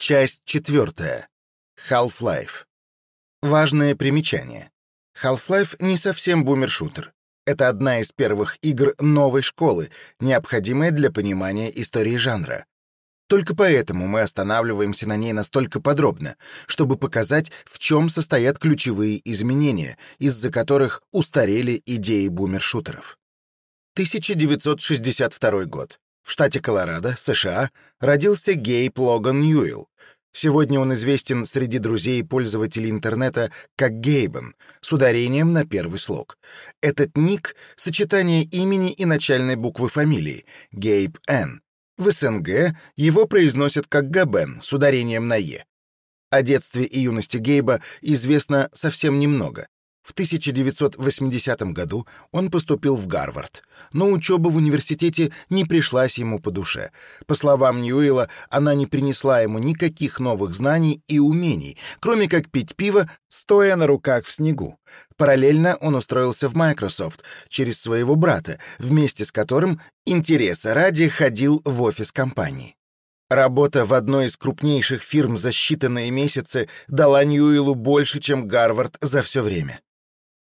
Часть четвертая. Half-Life. Важное примечание. Half-Life не совсем бумершутер. Это одна из первых игр новой школы, необходимая для понимания истории жанра. Только поэтому мы останавливаемся на ней настолько подробно, чтобы показать, в чем состоят ключевые изменения, из-за которых устарели идеи бумершутеров. 1962 год. В штате Колорадо, США, родился Гейб Логан Ньюэлл. Сегодня он известен среди друзей и пользователей интернета как Гейбен, с ударением на первый слог. Этот ник — сочетание имени и начальной буквы фамилии — Гейб Н. В СНГ его произносят как Габен, с ударением на «е». О детстве и юности Гейба известно совсем немного. В 1980 году он поступил в Гарвард, но учеба в университете не пришлась ему по душе. По словам Ньюэлла, она не принесла ему никаких новых знаний и умений, кроме как пить пиво, стоя на руках в снегу. Параллельно он устроился в Microsoft через своего брата, вместе с которым интереса ради ходил в офис компании. Работа в одной из крупнейших фирм за считанные месяцы дала Ньюэлу больше, чем Гарвард за все время.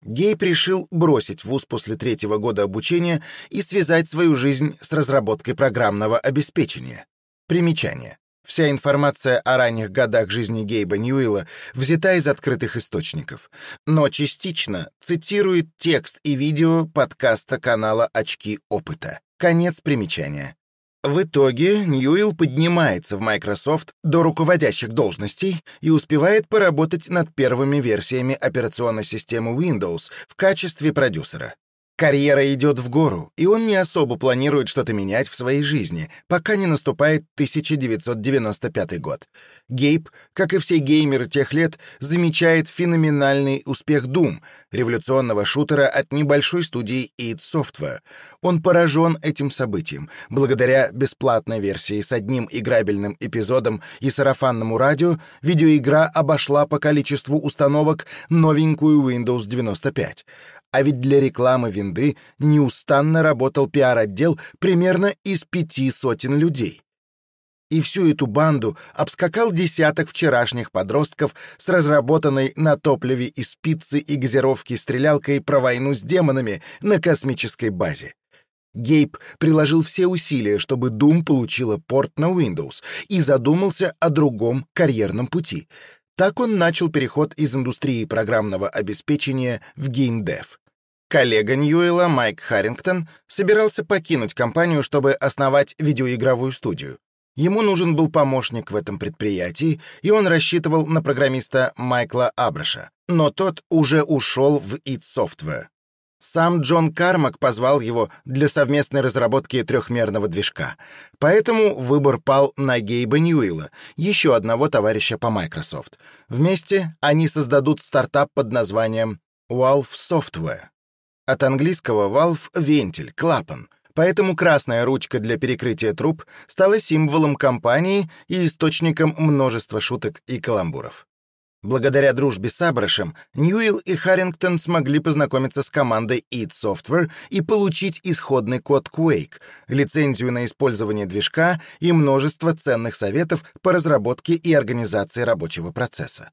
Гейб решил бросить вуз после третьего года обучения и связать свою жизнь с разработкой программного обеспечения. Примечание. Вся информация о ранних годах жизни Гейба Ньюилла взята из открытых источников, но частично цитирует текст и видео подкаста канала «Очки опыта». Конец примечания. В итоге Ньюилл поднимается в Microsoft до руководящих должностей и успевает поработать над первыми версиями операционной системы Windows в качестве продюсера. Карьера идет в гору, и он не особо планирует что-то менять в своей жизни, пока не наступает 1995 год. Гейб, как и все геймеры тех лет, замечает феноменальный успех Doom, революционного шутера от небольшой студии id Software. Он поражен этим событием. Благодаря бесплатной версии с одним играбельным эпизодом и сарафанному радио, видеоигра обошла по количеству установок новенькую Windows 95. А ведь для рекламы винды неустанно работал пиар-отдел примерно из пяти сотен людей. И всю эту банду обскакал десяток вчерашних подростков с разработанной на топливе из пиццы и газировки стрелялкой про войну с демонами на космической базе. Гейб приложил все усилия, чтобы Doom получила порт на Windows и задумался о другом карьерном пути. Так он начал переход из индустрии программного обеспечения в геймдев. Коллега Ньюэлла Майк Харрингтон собирался покинуть компанию, чтобы основать видеоигровую студию. Ему нужен был помощник в этом предприятии, и он рассчитывал на программиста Майкла Абраша. Но тот уже ушел в id Software. Сам Джон Кармак позвал его для совместной разработки трехмерного движка. Поэтому выбор пал на Гейба Ньюилла, еще одного товарища по Microsoft. Вместе они создадут стартап под названием Valve Software. От английского valve — вентиль, клапан. Поэтому красная ручка для перекрытия труб стала символом компании и источником множества шуток и каламбуров. Благодаря дружбе с Абрашем, Ньюилл и Харрингтон смогли познакомиться с командой id Software и получить исходный код Quake, лицензию на использование движка и множество ценных советов по разработке и организации рабочего процесса.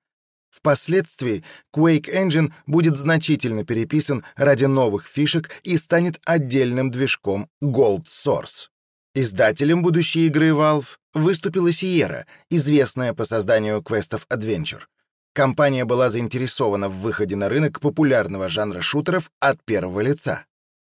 Впоследствии Quake Engine будет значительно переписан ради новых фишек и станет отдельным движком Gold Source. Издателем будущей игры Valve выступила Sierra, известная по созданию квестов Adventure. Компания была заинтересована в выходе на рынок популярного жанра шутеров от первого лица.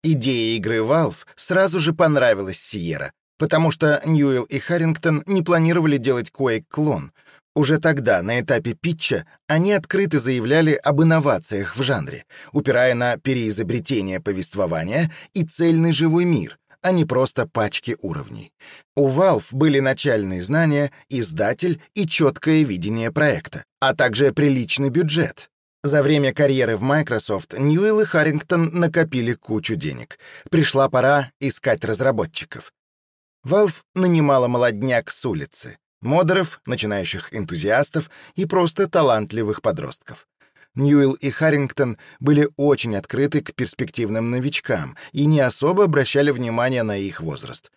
Идея игры Valve сразу же понравилась Sierra, потому что Ньюэлл и Харрингтон не планировали делать Quake-клон, уже тогда, на этапе питча, они открыто заявляли об инновациях в жанре, упирая на переизобретение повествования и цельный живой мир, а не просто пачки уровней. У Valve были начальные знания, издатель и четкое видение проекта, а также приличный бюджет. За время карьеры в Microsoft Ньюэлл и Харрингтон накопили кучу денег. Пришла пора искать разработчиков. Valve нанимала молодняк с улицы модеров, начинающих энтузиастов и просто талантливых подростков. Ньюэлл и Харрингтон были очень открыты к перспективным новичкам и не особо обращали внимание на их возраст.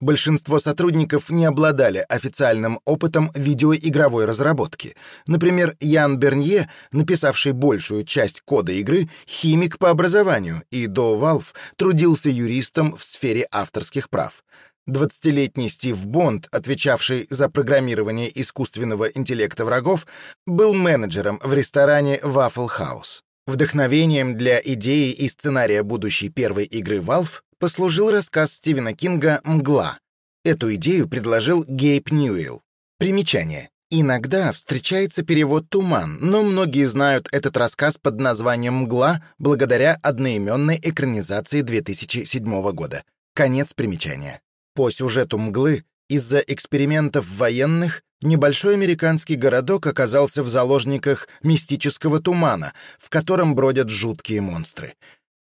Большинство сотрудников не обладали официальным опытом видеоигровой разработки. Например, Ян Бернье, написавший большую часть кода игры, химик по образованию и до Valve трудился юристом в сфере авторских прав. 20-летний Стив Бонд, отвечавший за программирование искусственного интеллекта врагов, был менеджером в ресторане Waffle House. Вдохновением для идеи и сценария будущей первой игры Valve послужил рассказ Стивена Кинга «Мгла». Эту идею предложил Гейб Ньюэлл. Примечание. Иногда встречается перевод «туман», но многие знают этот рассказ под названием «Мгла» благодаря одноименной экранизации 2007 года. Конец примечания. По сюжету «Мглы» из-за экспериментов военных небольшой американский городок оказался в заложниках мистического тумана, в котором бродят жуткие монстры.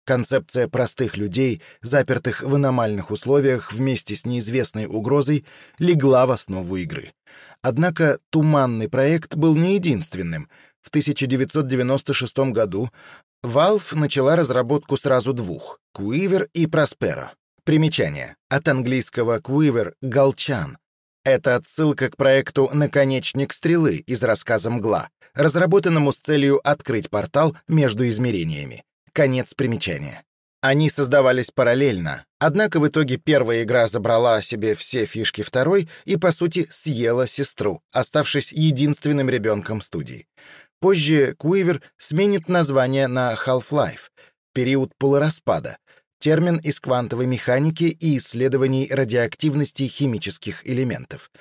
Концепция простых людей, запертых в аномальных условиях вместе с неизвестной угрозой, легла в основу игры. Однако «Туманный проект» был не единственным. В 1996 году Valve начала разработку сразу двух — Quiver и Prospero. Примечание. От английского Quiver — «голчан». Это отсылка к проекту «Наконечник стрелы» из рассказа «Мгла», разработанному с целью открыть портал между измерениями. Конец примечания. Они создавались параллельно, однако в итоге первая игра забрала себе все фишки второй и, по сути, съела сестру, оставшись единственным ребенком студии. Позже Куивер сменит название на Half-Life, период полураспада, термин из квантовой механики и исследований радиоактивности химических элементов —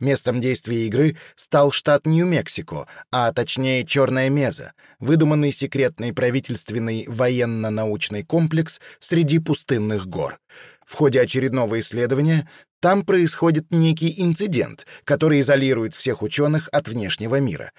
Местом действия игры стал штат Нью-Мексико, а точнее Черная Меза, выдуманный секретный правительственный военно-научный комплекс среди пустынных гор. В ходе очередного исследования там происходит некий инцидент, который изолирует всех ученых от внешнего мира.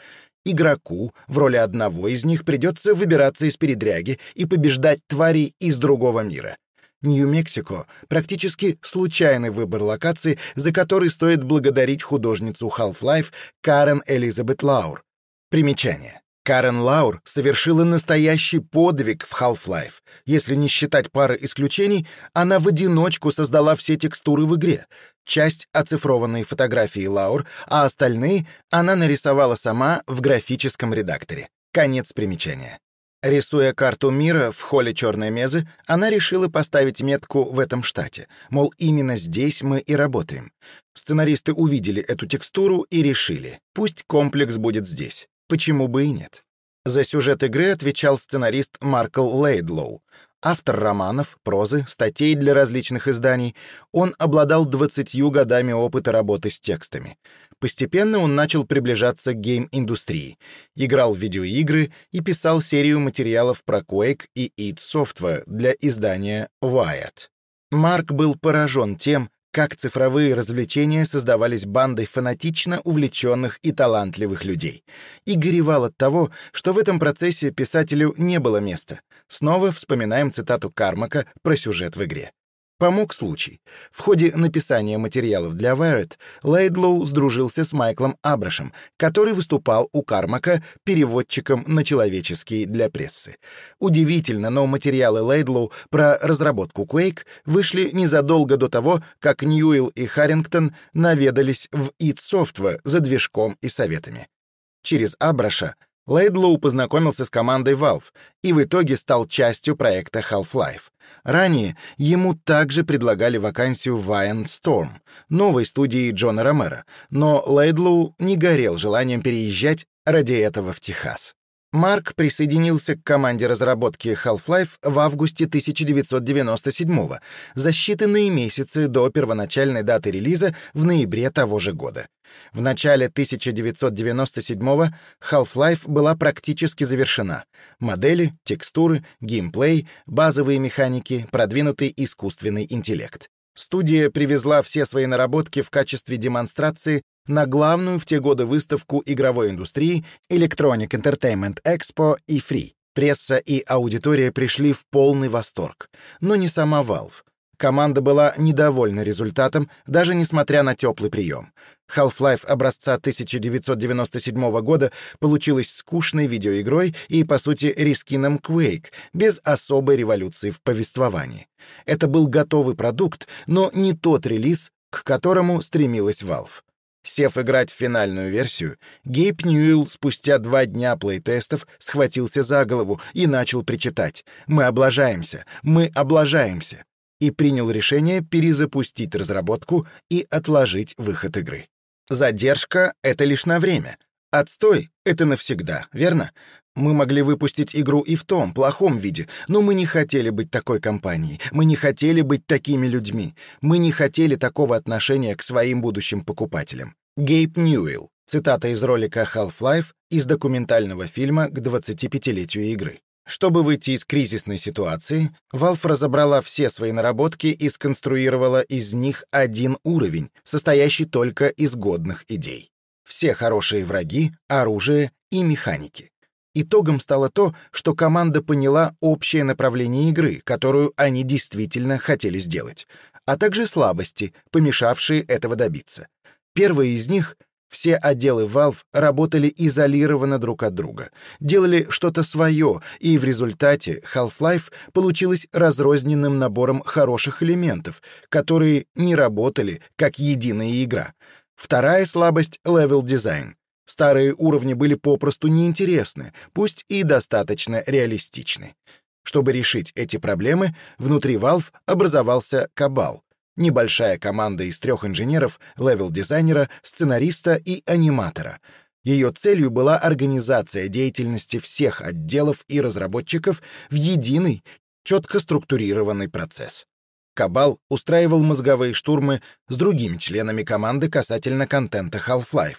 Игроку в роли одного из них придется выбираться из передряги и побеждать тварей из другого мира. Нью-Мексико — практически случайный выбор локации, за который стоит благодарить художницу Half-Life Карен Элизабет Лаур. Примечание. Карен Лаур совершила настоящий подвиг в Half-Life. Если не считать пары исключений, она в одиночку создала все текстуры в игре. Часть — оцифрованные фотографии Лаур, а остальные она нарисовала сама в графическом редакторе. Конец примечания. Рисуя карту мира в холле Черной Мезы, она решила поставить метку в этом штате, мол, именно здесь мы и работаем. Сценаристы увидели эту текстуру и решили, пусть комплекс будет здесь, почему бы и нет. За сюжет игры отвечал сценарист Маркл Лейдлоу, автор романов, прозы, статей для различных изданий. Он обладал 20 годами опыта работы с текстами. Постепенно он начал приближаться к гейм-индустрии, играл в видеоигры и писал серию материалов про Quake и id Software для издания Wired. Марк был поражен тем, как цифровые развлечения создавались бандой фанатично увлеченных и талантливых людей, и горевал от того, что в этом процессе писателю не было места. Снова вспоминаем цитату Кармака про сюжет в игре. Помог случай. В ходе написания материалов для Wired Лейдлоу сдружился с Майклом Абрашем, который выступал у Кармака переводчиком на человеческий для прессы. Удивительно, но материалы Лейдлоу про разработку Quake вышли незадолго до того, как Ньюэлл и Харрингтон наведались в id Software за движком и советами. Через Абраша Лейдлоу познакомился с командой Valve и в итоге стал частью проекта Half-Life. Ранее ему также предлагали вакансию в Ion Storm, новой студии Джона Ромера, но Лейдлоу не горел желанием переезжать ради этого в Техас. Марк присоединился к команде разработки Half-Life в августе 1997 за считанные месяцы до первоначальной даты релиза в ноябре того же года. В начале 1997 Half-Life была практически завершена. Модели, текстуры, геймплей, базовые механики, продвинутый искусственный интеллект. Студия привезла все свои наработки в качестве демонстрации на главную в те годы выставку игровой индустрии Electronic Entertainment Expo и Free. Пресса и аудитория пришли в полный восторг. Но не сама Valve. Команда была недовольна результатом, даже несмотря на теплый прием. Half-Life образца 1997 года получилась скучной видеоигрой и, по сути, рискином Quake, без особой революции в повествовании. Это был готовый продукт, но не тот релиз, к которому стремилась Valve. Сев играть в финальную версию, Гейб Ньюэлл спустя два дня плейтестов схватился за голову и начал причитать «Мы облажаемся! Мы облажаемся!» И принял решение перезапустить разработку и отложить выход игры. Задержка — это лишь на время. Отстой — это навсегда, верно? Мы могли выпустить игру и в том, плохом виде, но мы не хотели быть такой компанией, мы не хотели быть такими людьми, мы не хотели такого отношения к своим будущим покупателям. Гейб Ньюэлл. Цитата из ролика Half-Life из документального фильма к 25-летию игры. Чтобы выйти из кризисной ситуации, Valve разобрала все свои наработки и сконструировала из них один уровень, состоящий только из годных идей. Все хорошие враги, оружие и механики. Итогом стало то, что команда поняла общее направление игры, которую они действительно хотели сделать, а также слабости, помешавшие этого добиться. Первые из них — все отделы Valve работали изолированно друг от друга, делали что-то свое, и в результате Half-Life получилась разрозненным набором хороших элементов, которые не работали как единая игра. Вторая слабость — левел-дизайн. Старые уровни были попросту неинтересны, пусть и достаточно реалистичны. Чтобы решить эти проблемы, внутри Valve образовался Кабал, небольшая команда из трех инженеров, левел-дизайнера, сценариста и аниматора. Ее целью была организация деятельности всех отделов и разработчиков в единый, четко структурированный процесс. Кабал устраивал мозговые штурмы с другими членами команды касательно контента Half-Life,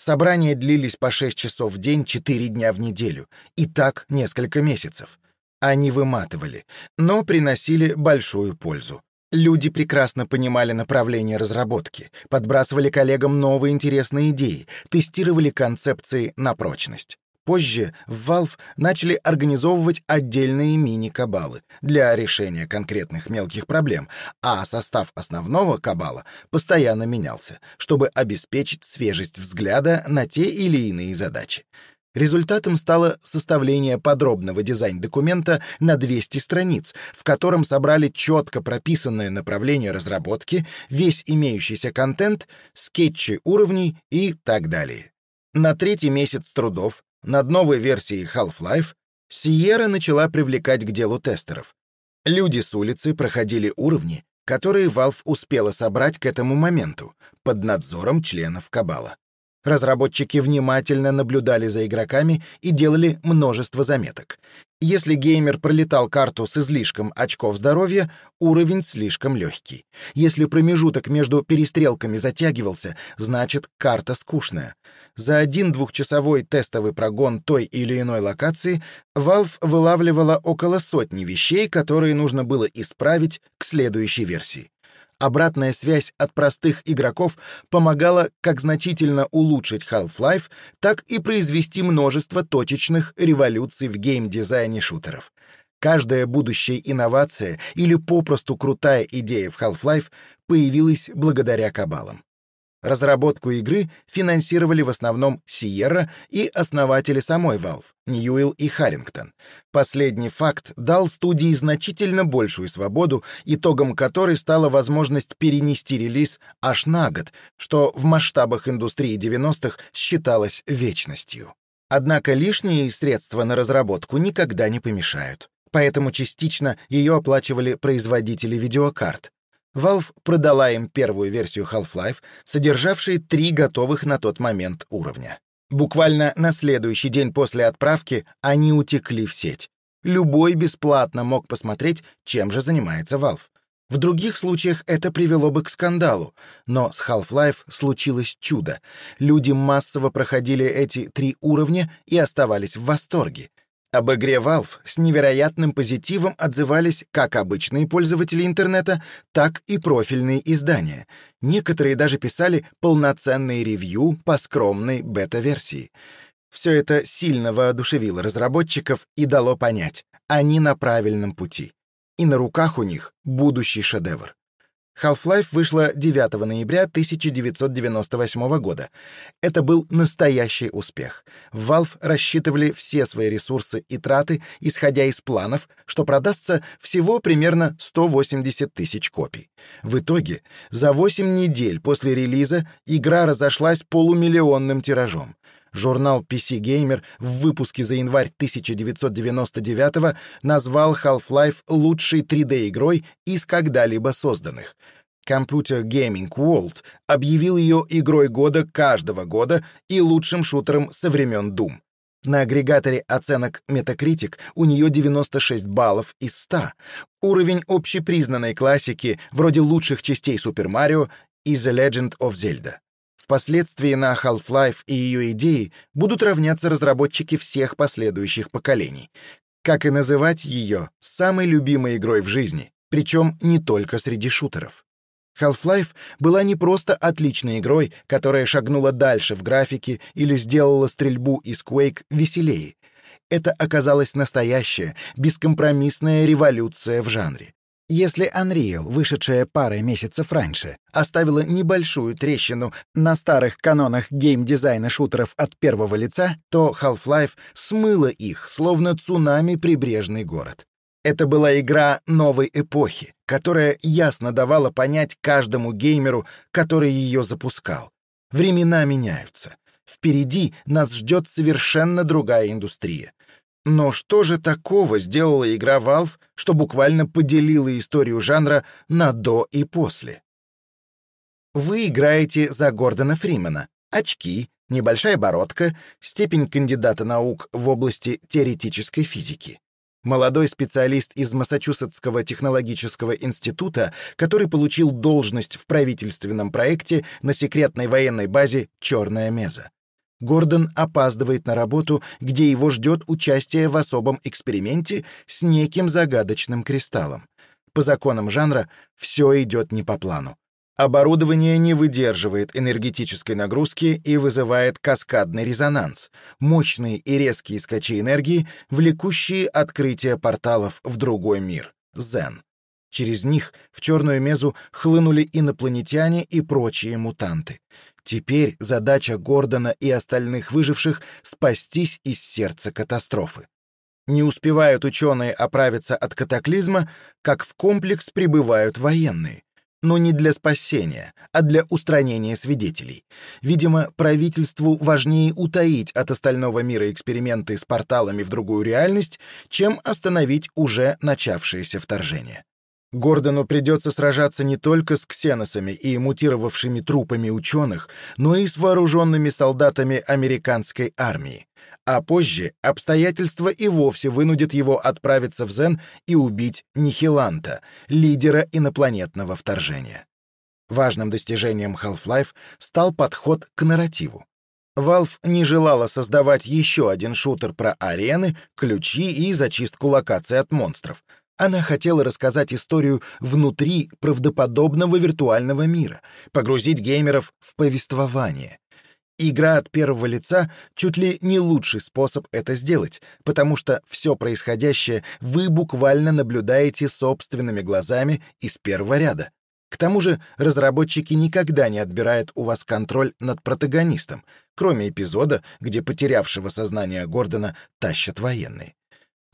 Собрания длились по 6 часов в день, 4 дня в неделю. И так несколько месяцев. Они выматывали, но приносили большую пользу. Люди прекрасно понимали направление разработки, подбрасывали коллегам новые интересные идеи, тестировали концепции на прочность. Позже в Valve начали организовывать отдельные мини-кабалы для решения конкретных мелких проблем, а состав основного кабала постоянно менялся, чтобы обеспечить свежесть взгляда на те или иные задачи. Результатом стало составление подробного дизайн-документа на 200 страниц, в котором собрали четко прописанное направление разработки, весь имеющийся контент, скетчи уровней и так далее. На третий месяц трудов над новой версией Half-Life Сиера начала привлекать к делу тестеров. Люди с улицы проходили уровни, которые Valve успела собрать к этому моменту, под надзором членов Кабала. Разработчики внимательно наблюдали за игроками и делали множество заметок. Если геймер пролетал карту с излишком очков здоровья, уровень слишком легкий. Если промежуток между перестрелками затягивался, значит, карта скучная. За один двухчасовой тестовый прогон той или иной локации Valve вылавливала около сотни вещей, которые нужно было исправить к следующей версии. Обратная связь от простых игроков помогала как значительно улучшить Half-Life, так и произвести множество точечных революций в геймдизайне шутеров. Каждая будущая инновация или попросту крутая идея в Half-Life появилась благодаря кабалам. Разработку игры финансировали в основном Sierra и основатели самой Valve, Ньюэлл и Харрингтон. Последний факт дал студии значительно большую свободу, итогом которой стала возможность перенести релиз аж на год, что в масштабах индустрии 90-х считалось вечностью. Однако лишние средства на разработку никогда не помешают. Поэтому частично ее оплачивали производители видеокарт, Valve продала им первую версию Half-Life, содержавшую три готовых на тот момент уровня. Буквально на следующий день после отправки они утекли в сеть. Любой бесплатно мог посмотреть, чем же занимается Valve. В других случаях это привело бы к скандалу, но с Half-Life случилось чудо. Люди массово проходили эти три уровня и оставались в восторге. Об игре Valve с невероятным позитивом отзывались как обычные пользователи интернета, так и профильные издания. Некоторые даже писали полноценные ревью по скромной бета-версии. Все это сильно воодушевило разработчиков и дало понять, они на правильном пути. И на руках у них будущий шедевр. Half-Life вышла 9 ноября 1998 года. Это был настоящий успех. Valve рассчитывали все свои ресурсы и траты, исходя из планов, что продастся всего примерно 180 тысяч копий. В итоге, за 8 недель после релиза игра разошлась полумиллионным тиражом. Журнал PC Gamer в выпуске за январь 1999 назвал Half-Life лучшей 3D-игрой из когда-либо созданных. Computer Gaming World объявил ее игрой года каждого года и лучшим шутером со времен Doom. На агрегаторе оценок Metacritic у нее 96 баллов из 100. Уровень общепризнанной классики, вроде лучших частей Super Mario и The Legend of Zelda. Впоследствии на Half-Life и ее идеи будут равняться разработчики всех последующих поколений. Как и называть ее самой любимой игрой в жизни, причем не только среди шутеров. Half-Life была не просто отличной игрой, которая шагнула дальше в графике или сделала стрельбу из Quake веселее. Это оказалась настоящая, бескомпромиссная революция в жанре. Если Unreal, вышедшая парой месяцев раньше, оставила небольшую трещину на старых канонах геймдизайна шутеров от первого лица, то Half-Life смыла их, словно цунами прибрежный город. Это была игра новой эпохи, которая ясно давала понять каждому геймеру, который ее запускал. Времена меняются. Впереди нас ждет совершенно другая индустрия. Но что же такого сделала игра Valve, что буквально поделила историю жанра на «до» и «после»? Вы играете за Гордона Фримена. Очки, небольшая бородка, степень кандидата наук в области теоретической физики. Молодой специалист из Массачусетского технологического института, который получил должность в правительственном проекте на секретной военной базе «Черная меза». Гордон опаздывает на работу, где его ждет участие в особом эксперименте с неким загадочным кристаллом. По законам жанра все идет не по плану. Оборудование не выдерживает энергетической нагрузки и вызывает каскадный резонанс, мощные и резкие скачи энергии, влекущие открытие порталов в другой мир — Зен. Через них в черную мезу хлынули инопланетяне и прочие мутанты. Теперь задача Гордона и остальных выживших — спастись из сердца катастрофы. Не успевают ученые оправиться от катаклизма, как в комплекс прибывают военные. Но не для спасения, а для устранения свидетелей. Видимо, правительству важнее утаить от остального мира эксперименты с порталами в другую реальность, чем остановить уже начавшееся вторжение. Гордону придется сражаться не только с ксеносами и мутировавшими трупами ученых, но и с вооруженными солдатами американской армии. А позже обстоятельства и вовсе вынудят его отправиться в Зен и убить Нихиланта, лидера инопланетного вторжения. Важным достижением Half-Life стал подход к нарративу. Valve не желала создавать еще один шутер про арены, ключи и зачистку локаций от монстров — она хотела рассказать историю внутри правдоподобного виртуального мира, погрузить геймеров в повествование. Игра от первого лица чуть ли не лучший способ это сделать, потому что все происходящее вы буквально наблюдаете собственными глазами из первого ряда. К тому же разработчики никогда не отбирают у вас контроль над протагонистом, кроме эпизода, где потерявшего сознание Гордона тащат военные.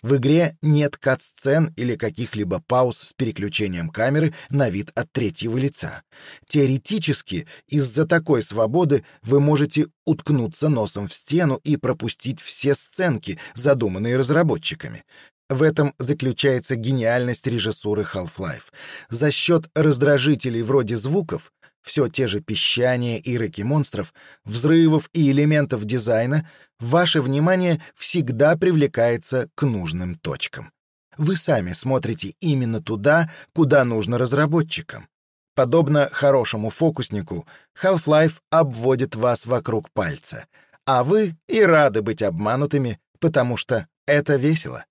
В игре нет кат-сцен или каких-либо пауз с переключением камеры на вид от третьего лица. Теоретически, из-за такой свободы вы можете уткнуться носом в стену и пропустить все сценки, задуманные разработчиками. В этом заключается гениальность режиссуры Half-Life. За счет раздражителей вроде звуков все те же пищания и рыки монстров, взрывов и элементов дизайна, ваше внимание всегда привлекается к нужным точкам. Вы сами смотрите именно туда, куда нужно разработчикам. Подобно хорошему фокуснику, Half-Life обводит вас вокруг пальца, а вы и рады быть обманутыми, потому что это весело.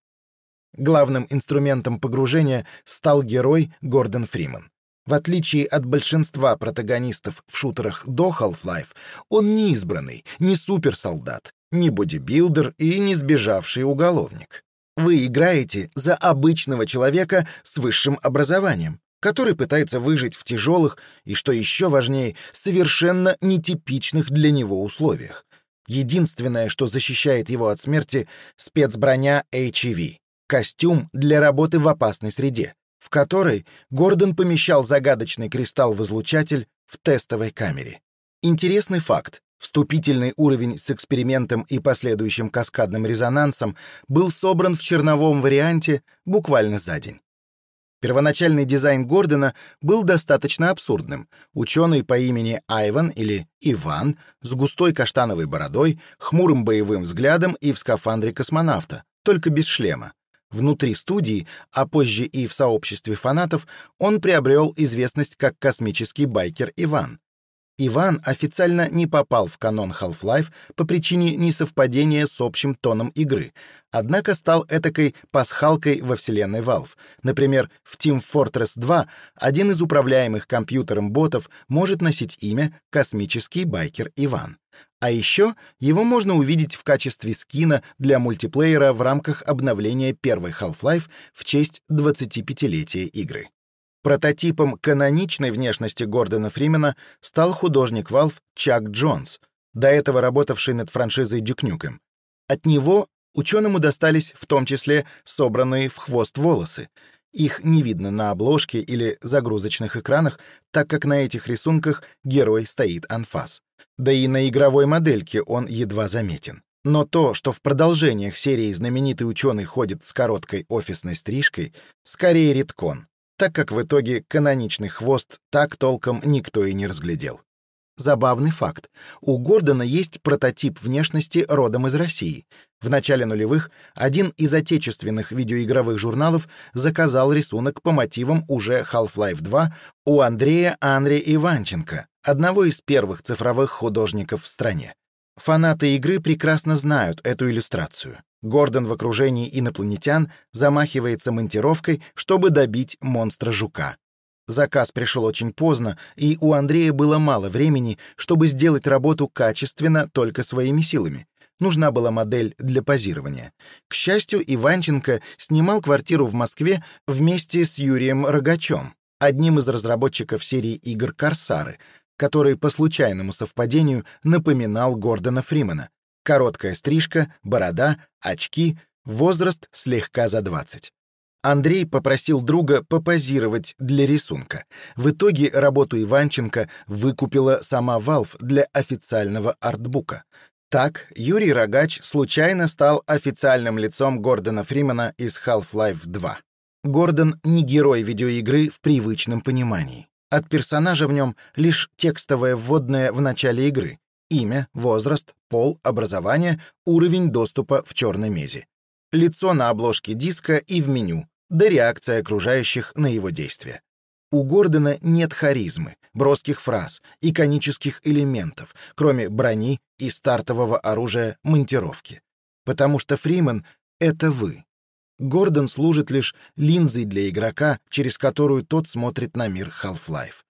Главным инструментом погружения стал герой Гордон Фриман. В отличие от большинства протагонистов в шутерах до Half-Life, он не избранный, не суперсолдат, не бодибилдер и не сбежавший уголовник. Вы играете за обычного человека с высшим образованием, который пытается выжить в тяжелых и, что еще важнее, совершенно нетипичных для него условиях. Единственное, что защищает его от смерти — спецброня HEV, костюм для работы в опасной среде, в которой Гордон помещал загадочный кристалл-возлучатель в тестовой камере. Интересный факт. Вступительный уровень с экспериментом и последующим каскадным резонансом был собран в черновом варианте буквально за день. Первоначальный дизайн Гордона был достаточно абсурдным. Ученый по имени Айван или Иван с густой каштановой бородой, хмурым боевым взглядом и в скафандре космонавта, только без шлема. Внутри студии, а позже и в сообществе фанатов, он приобрел известность как космический байкер Иван. Иван официально не попал в канон Half-Life по причине несовпадения с общим тоном игры, однако стал этакой пасхалкой во вселенной Valve. Например, в Team Fortress 2 один из управляемых компьютером ботов может носить имя «Космический байкер Иван». А еще его можно увидеть в качестве скина для мультиплеера в рамках обновления первой Half-Life в честь 25-летия игры. Прототипом каноничной внешности Гордона Фримена стал художник Valve Чак Джонс, до этого работавший над франшизой Дюкнюком. От него ученому достались в том числе собранные в хвост волосы. Их не видно на обложке или загрузочных экранах, так как на этих рисунках герой стоит анфас. Да и на игровой модельке он едва заметен. Но то, что в продолжениях серии знаменитый ученый ходит с короткой офисной стрижкой, скорее редкон так как в итоге каноничный хвост так толком никто и не разглядел. Забавный факт. У Гордона есть прототип внешности родом из России. В начале нулевых один из отечественных видеоигровых журналов заказал рисунок по мотивам уже Half-Life 2 у Андрея Анри Иванченко, одного из первых цифровых художников в стране. Фанаты игры прекрасно знают эту иллюстрацию. Гордон в окружении инопланетян замахивается монтировкой, чтобы добить монстра-жука. Заказ пришел очень поздно, и у Андрея было мало времени, чтобы сделать работу качественно только своими силами. Нужна была модель для позирования. К счастью, Иванченко снимал квартиру в Москве вместе с Юрием Рогачем, одним из разработчиков серии игр «Корсары», который по случайному совпадению напоминал Гордона Фримена, Короткая стрижка, борода, очки, возраст слегка за 20. Андрей попросил друга попозировать для рисунка. В итоге работу Иванченко выкупила сама Valve для официального артбука. Так, Юрий Рогач случайно стал официальным лицом Гордона Фримена из Half-Life 2. Гордон не герой видеоигры в привычном понимании. От персонажа в нем лишь текстовое вводное в начале игры, имя, возраст, пол, образование, уровень доступа в черной мезе. Лицо на обложке диска и в меню, да реакция окружающих на его действия. У Гордона нет харизмы, броских фраз, иконических элементов, кроме брони и стартового оружия монтировки. Потому что Фриман — это вы. Гордон служит лишь линзой для игрока, через которую тот смотрит на мир Half-Life.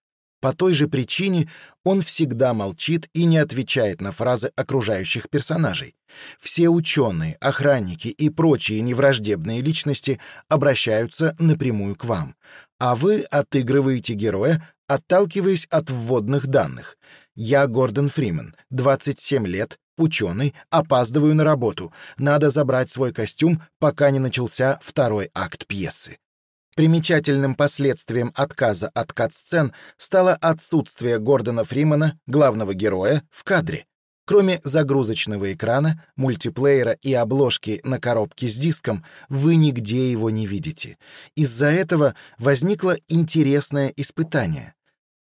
По той же причине он всегда молчит и не отвечает на фразы окружающих персонажей. Все ученые, охранники и прочие невраждебные личности обращаются напрямую к вам, а вы отыгрываете героя, отталкиваясь от вводных данных. Я Гордон Фримен, 27 лет, ученый, опаздываю на работу. Надо забрать свой костюм, пока не начался второй акт пьесы. Примечательным последствием отказа от кат-сцен стало отсутствие Гордона Фримана, главного героя, в кадре. Кроме загрузочного экрана, мультиплеера и обложки на коробке с диском, вы нигде его не видите. Из-за этого возникло интересное испытание.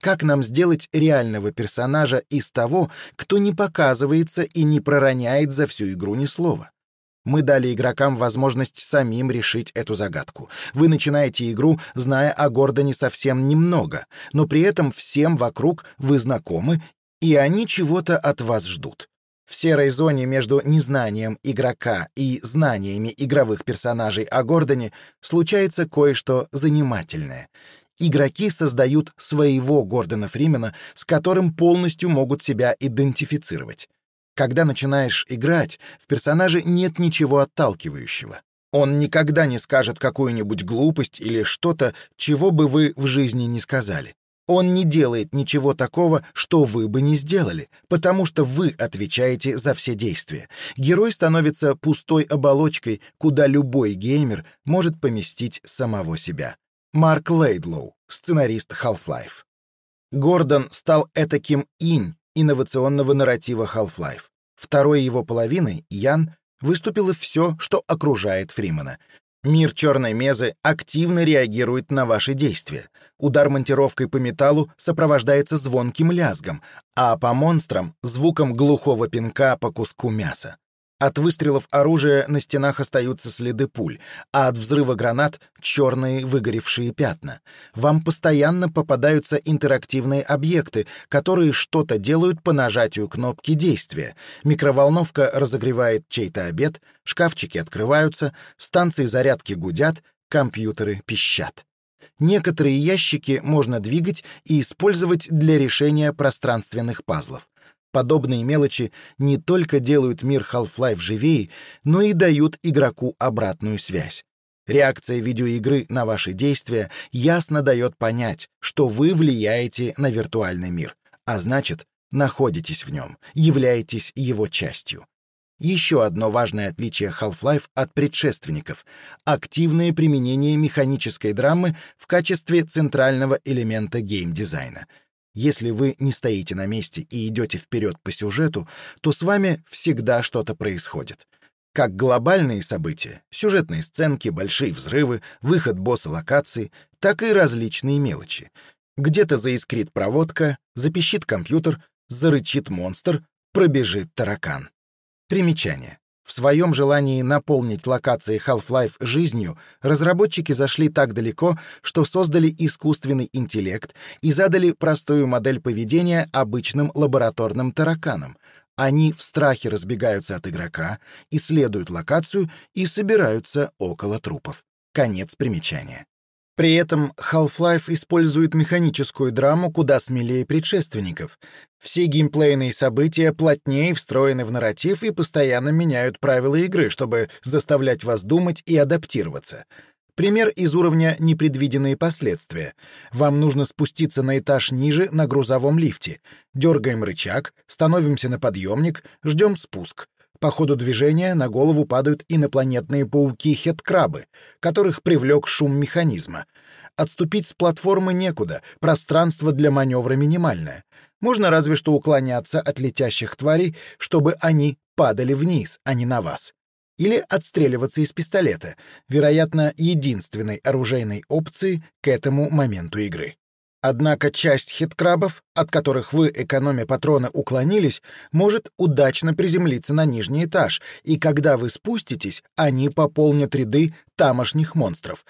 Как нам сделать реального персонажа из того, кто не показывается и не пророняет за всю игру ни слова? Мы дали игрокам возможность самим решить эту загадку. Вы начинаете игру, зная о Гордоне совсем немного, но при этом всем вокруг вы знакомы, и они чего-то от вас ждут. В серой зоне между незнанием игрока и знаниями игровых персонажей о Гордоне случается кое-что занимательное. Игроки создают своего Гордона Фримена, с которым полностью могут себя идентифицировать. Когда начинаешь играть, в персонаже нет ничего отталкивающего. Он никогда не скажет какую-нибудь глупость или что-то, чего бы вы в жизни не сказали. Он не делает ничего такого, что вы бы не сделали, потому что вы отвечаете за все действия. Герой становится пустой оболочкой, куда любой геймер может поместить самого себя. Марк Лейдлоу, сценарист Half-Life. Гордон стал этаким инь инновационного нарратива Half-Life. Второй его половиной, Ян, выступило все, что окружает Фримана. Мир черной мезы активно реагирует на ваши действия. Удар монтировкой по металлу сопровождается звонким лязгом, а по монстрам — звуком глухого пинка по куску мяса. От выстрелов оружия на стенах остаются следы пуль, а от взрыва гранат — черные выгоревшие пятна. Вам постоянно попадаются интерактивные объекты, которые что-то делают по нажатию кнопки действия. Микроволновка разогревает чей-то обед, шкафчики открываются, станции зарядки гудят, компьютеры пищат. Некоторые ящики можно двигать и использовать для решения пространственных пазлов. Подобные мелочи не только делают мир Half-Life живее, но и дают игроку обратную связь. Реакция видеоигры на ваши действия ясно дает понять, что вы влияете на виртуальный мир, а значит, находитесь в нем, являетесь его частью. Еще одно важное отличие Half-Life от предшественников — активное применение механической драмы в качестве центрального элемента геймдизайна — если вы не стоите на месте и идете вперед по сюжету, то с вами всегда что-то происходит. Как глобальные события, сюжетные сценки, большие взрывы, выход босса локации, так и различные мелочи. Где-то заискрит проводка, запищит компьютер, зарычит монстр, пробежит таракан. Примечание. В своем желании наполнить локации Half-Life жизнью, разработчики зашли так далеко, что создали искусственный интеллект и задали простую модель поведения обычным лабораторным тараканам. Они в страхе разбегаются от игрока, исследуют локацию и собираются около трупов. Конец примечания. При этом Half-Life использует механическую драму куда смелее предшественников. Все геймплейные события плотнее встроены в нарратив и постоянно меняют правила игры, чтобы заставлять вас думать и адаптироваться. Пример из уровня «Непредвиденные последствия». Вам нужно спуститься на этаж ниже на грузовом лифте. Дергаем рычаг, становимся на подъемник, ждем спуск. По ходу движения на голову падают инопланетные пауки-хеткрабы, которых привлек шум механизма. Отступить с платформы некуда, пространство для маневра минимальное. Можно разве что уклоняться от летящих тварей, чтобы они падали вниз, а не на вас. Или отстреливаться из пистолета, вероятно, единственной оружейной опции к этому моменту игры. Однако часть хиткрабов, от которых вы, экономя патроны, уклонились, может удачно приземлиться на нижний этаж, и когда вы спуститесь, они пополнят ряды тамошних монстров.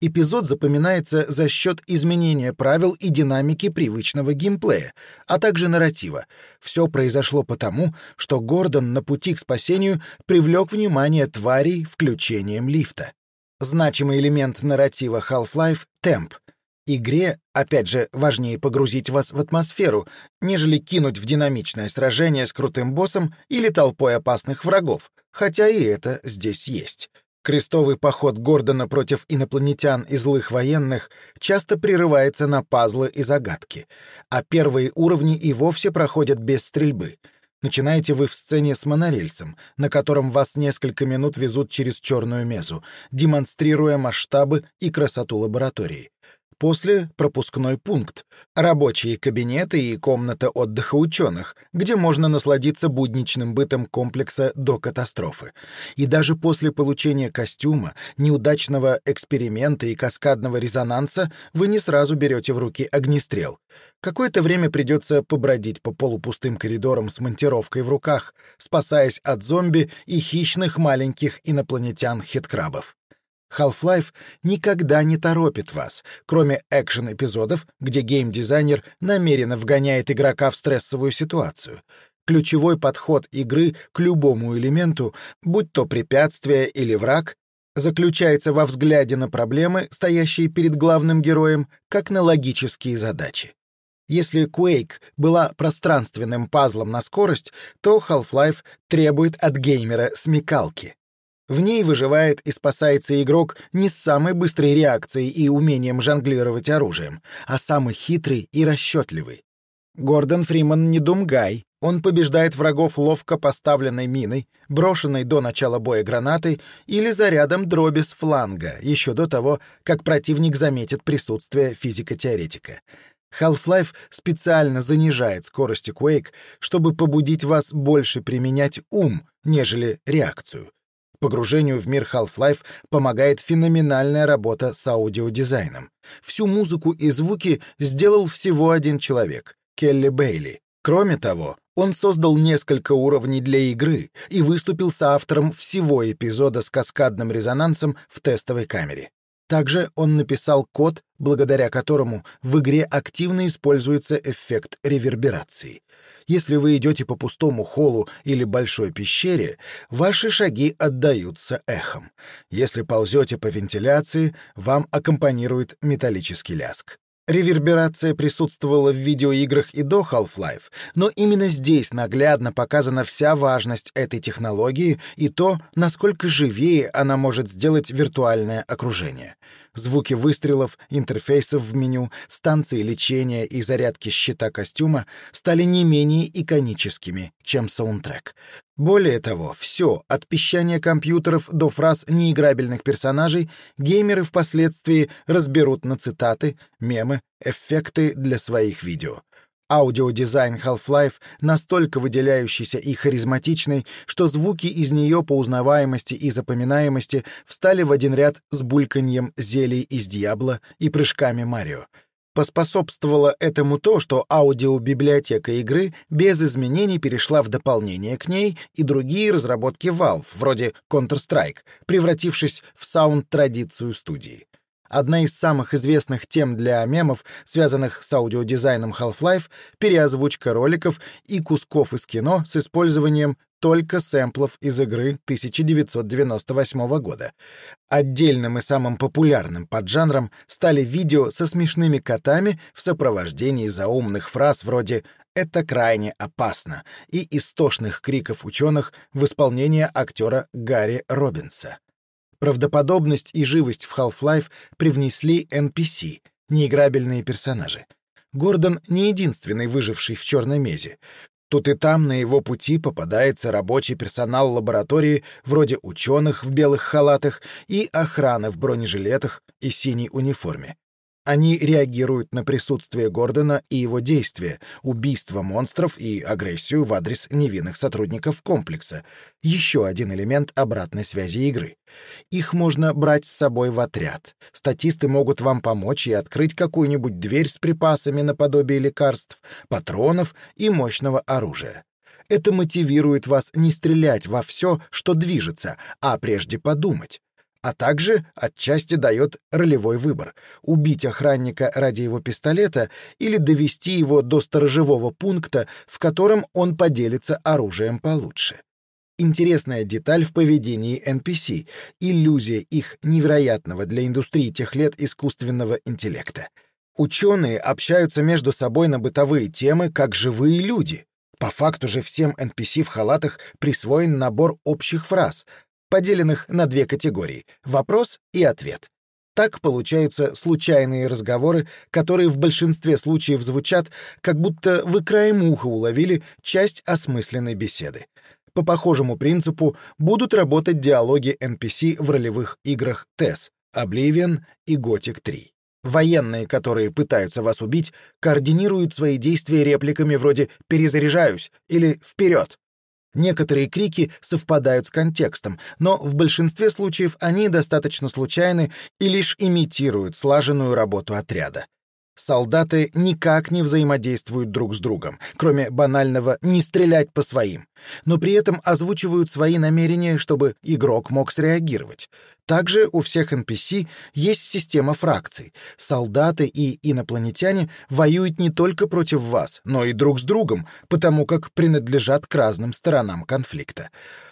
Эпизод запоминается за счет изменения правил и динамики привычного геймплея, а также нарратива. Все произошло потому, что Гордон на пути к спасению привлек внимание тварей включением лифта. Значимый элемент нарратива Half-Life — темп — Игре, опять же, важнее погрузить вас в атмосферу, нежели кинуть в динамичное сражение с крутым боссом или толпой опасных врагов, хотя и это здесь есть. Крестовый поход Гордона против инопланетян и злых военных часто прерывается на пазлы и загадки, а первые уровни и вовсе проходят без стрельбы. Начинаете вы в сцене с монорельсом, на котором вас несколько минут везут через черную мезу, демонстрируя масштабы и красоту лаборатории. После — пропускной пункт, рабочие кабинеты и комната отдыха ученых, где можно насладиться будничным бытом комплекса до катастрофы. И даже после получения костюма, неудачного эксперимента и каскадного резонанса вы не сразу берете в руки огнестрел. Какое-то время придется побродить по полупустым коридорам с монтировкой в руках, спасаясь от зомби и хищных маленьких инопланетян-хиткрабов. Half-Life никогда не торопит вас, кроме экшен-эпизодов, где геймдизайнер намеренно вгоняет игрока в стрессовую ситуацию. Ключевой подход игры к любому элементу, будь то препятствие или враг, заключается во взгляде на проблемы, стоящие перед главным героем, как на логические задачи. Если Quake была пространственным пазлом на скорость, то Half-Life требует от геймера смекалки. В ней выживает и спасается игрок не с самой быстрой реакцией и умением жонглировать оружием, а самый хитрый и расчетливый. Гордон Фриман не думгай. Он побеждает врагов ловко поставленной миной, брошенной до начала боя гранатой или зарядом дроби с фланга, еще до того, как противник заметит присутствие физико-теоретика. Half-Life специально занижает скорости Quake, чтобы побудить вас больше применять ум, нежели реакцию. Погружению в мир Half-Life помогает феноменальная работа с аудиодизайном. Всю музыку и звуки сделал всего один человек — Келли Бейли. Кроме того, он создал несколько уровней для игры и выступил соавтором всего эпизода с каскадным резонансом в тестовой камере. Также он написал код, благодаря которому в игре активно используется эффект реверберации. Если вы идете по пустому холлу или большой пещере, ваши шаги отдаются эхом. Если ползете по вентиляции, вам аккомпанирует металлический ляск. Реверберация присутствовала в видеоиграх и до Half-Life, но именно здесь наглядно показана вся важность этой технологии и то, насколько живее она может сделать виртуальное окружение. Звуки выстрелов, интерфейсов в меню, станции лечения и зарядки щита костюма стали не менее иконическими, чем саундтрек. Более того, все, от пищания компьютеров до фраз неиграбельных персонажей, геймеры впоследствии разберут на цитаты, мемы, эффекты для своих видео. Аудиодизайн Half-Life настолько выделяющийся и харизматичный, что звуки из нее по узнаваемости и запоминаемости встали в один ряд с бульканьем зелий из Диабло и прыжками Марио. Поспособствовало этому то, что аудиобиблиотека игры без изменений перешла в дополнение к ней и другие разработки Valve, вроде Counter-Strike, превратившись в саунд-традицию студии. Одна из самых известных тем для мемов, связанных с аудиодизайном Half-Life, переозвучка роликов и кусков из кино с использованием только сэмплов из игры 1998 года. Отдельным и самым популярным поджанром стали видео со смешными котами в сопровождении заумных фраз вроде «это крайне опасно» и истошных криков ученых в исполнении актера Гарри Робинса. Правдоподобность и живость в Half-Life привнесли NPC, неиграбельные персонажи. Гордон не единственный выживший в черной мезе. Тут и там на его пути попадается рабочий персонал лаборатории, вроде ученых в белых халатах и охраны в бронежилетах и синей униформе. Они реагируют на присутствие Гордона и его действия, убийство монстров и агрессию в адрес невинных сотрудников комплекса. Еще один элемент обратной связи игры. Их можно брать с собой в отряд. Статисты могут вам помочь и открыть какую-нибудь дверь с припасами наподобие лекарств, патронов и мощного оружия. Это мотивирует вас не стрелять во все, что движется, а прежде подумать а также отчасти дает ролевой выбор — убить охранника ради его пистолета или довести его до сторожевого пункта, в котором он поделится оружием получше. Интересная деталь в поведении NPC — иллюзия их невероятного для индустрии тех лет искусственного интеллекта. Ученые общаются между собой на бытовые темы, как живые люди. По факту же всем NPC в халатах присвоен набор общих фраз, поделенных на две категории — вопрос и ответ. Так получаются случайные разговоры, которые в большинстве случаев звучат, как будто вы краем уха уловили часть осмысленной беседы. По похожему принципу будут работать диалоги NPC в ролевых играх TES, Oblivion и Gothic 3. Военные, которые пытаются вас убить, координируют свои действия репликами вроде «перезаряжаюсь» или «вперед». Некоторые крики совпадают с контекстом, но в большинстве случаев они достаточно случайны и лишь имитируют слаженную работу отряда. Солдаты никак не взаимодействуют друг с другом, кроме банального «не стрелять по своим», но при этом озвучивают свои намерения, чтобы игрок мог среагировать. Также у всех NPC есть система фракций. Солдаты и инопланетяне воюют не только против вас, но и друг с другом, потому как принадлежат к разным сторонам конфликта.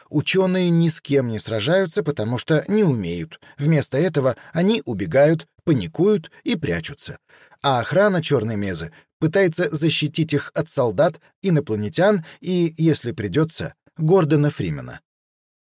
Ученые ни с кем не сражаются, потому что не умеют. Вместо этого они убегают, паникуют и прячутся. А охрана Черной Мезы пытается защитить их от солдат, инопланетян и, если придется, Гордона Фримена.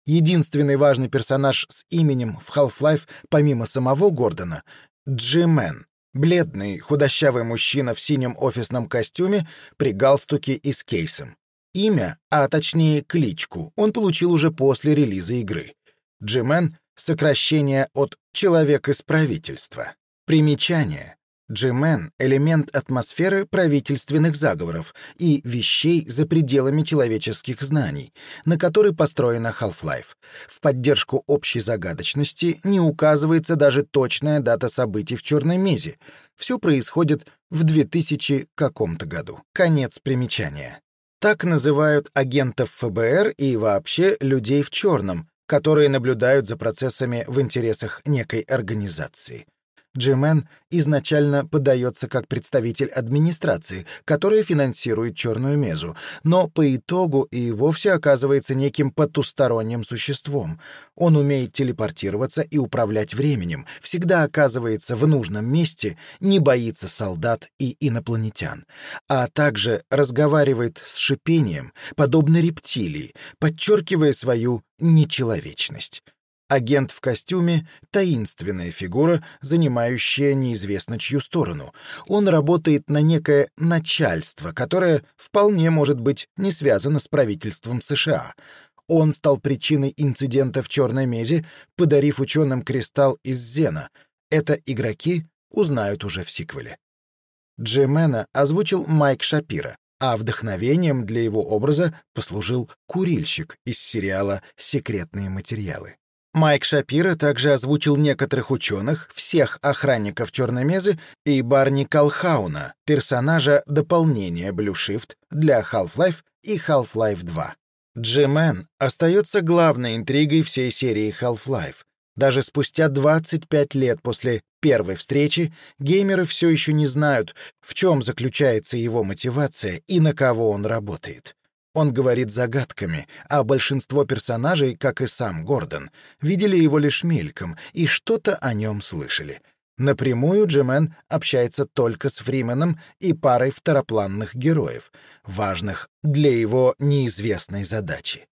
Единственный важный персонаж с именем в Half-Life, помимо самого Гордона — Джимен, бледный, худощавый мужчина в синем офисном костюме при галстуке и с кейсом. Имя, а точнее кличку, он получил уже после релиза игры. Джимен — сокращение от «человек из правительства». Примечание. Джимен — элемент атмосферы правительственных заговоров и вещей за пределами человеческих знаний, на которой построена Half-Life. В поддержку общей загадочности не указывается даже точная дата событий в Черной Мезе. Все происходит в 2000 каком-то году. Конец примечания. Так называют агентов ФБР и вообще людей в черном, которые наблюдают за процессами в интересах некой организации. Джимен изначально подается как представитель администрации, которая финансирует черную мезу, но по итогу и вовсе оказывается неким потусторонним существом. Он умеет телепортироваться и управлять временем, всегда оказывается в нужном месте, не боится солдат и инопланетян, а также разговаривает с шипением, подобно рептилии, подчеркивая свою нечеловечность. Агент в костюме — таинственная фигура, занимающая неизвестно чью сторону. Он работает на некое начальство, которое вполне может быть не связано с правительством США. Он стал причиной инцидента в Черной Мезе, подарив ученым кристалл из Зена. Это игроки узнают уже в сиквеле. Джемена озвучил Майк Шапира, а вдохновением для его образа послужил курильщик из сериала «Секретные материалы». Майк Шапира также озвучил некоторых ученых, всех охранников Черномезы и Барни Калхауна, персонажа дополнения Blue Shift для Half-Life и Half-Life 2. G-Man остается главной интригой всей серии Half-Life. Даже спустя 25 лет после первой встречи геймеры все еще не знают, в чем заключается его мотивация и на кого он работает. Он говорит загадками, а большинство персонажей, как и сам Гордон, видели его лишь мельком и что-то о нем слышали. Напрямую Джемен общается только с Фрименом и парой второпланных героев, важных для его неизвестной задачи.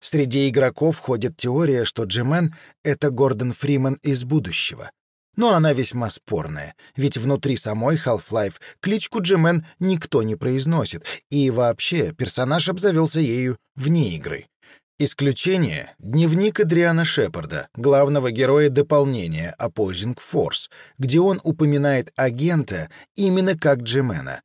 Среди игроков ходит теория, что Джемен — это Гордон Фримен из будущего, но она весьма спорная, ведь внутри самой Half-Life кличку Джемен никто не произносит, и вообще персонаж обзавелся ею вне игры. Исключение — дневник Адриана Шепарда, главного героя дополнения Opposing Force, где он упоминает агента именно как Джемена.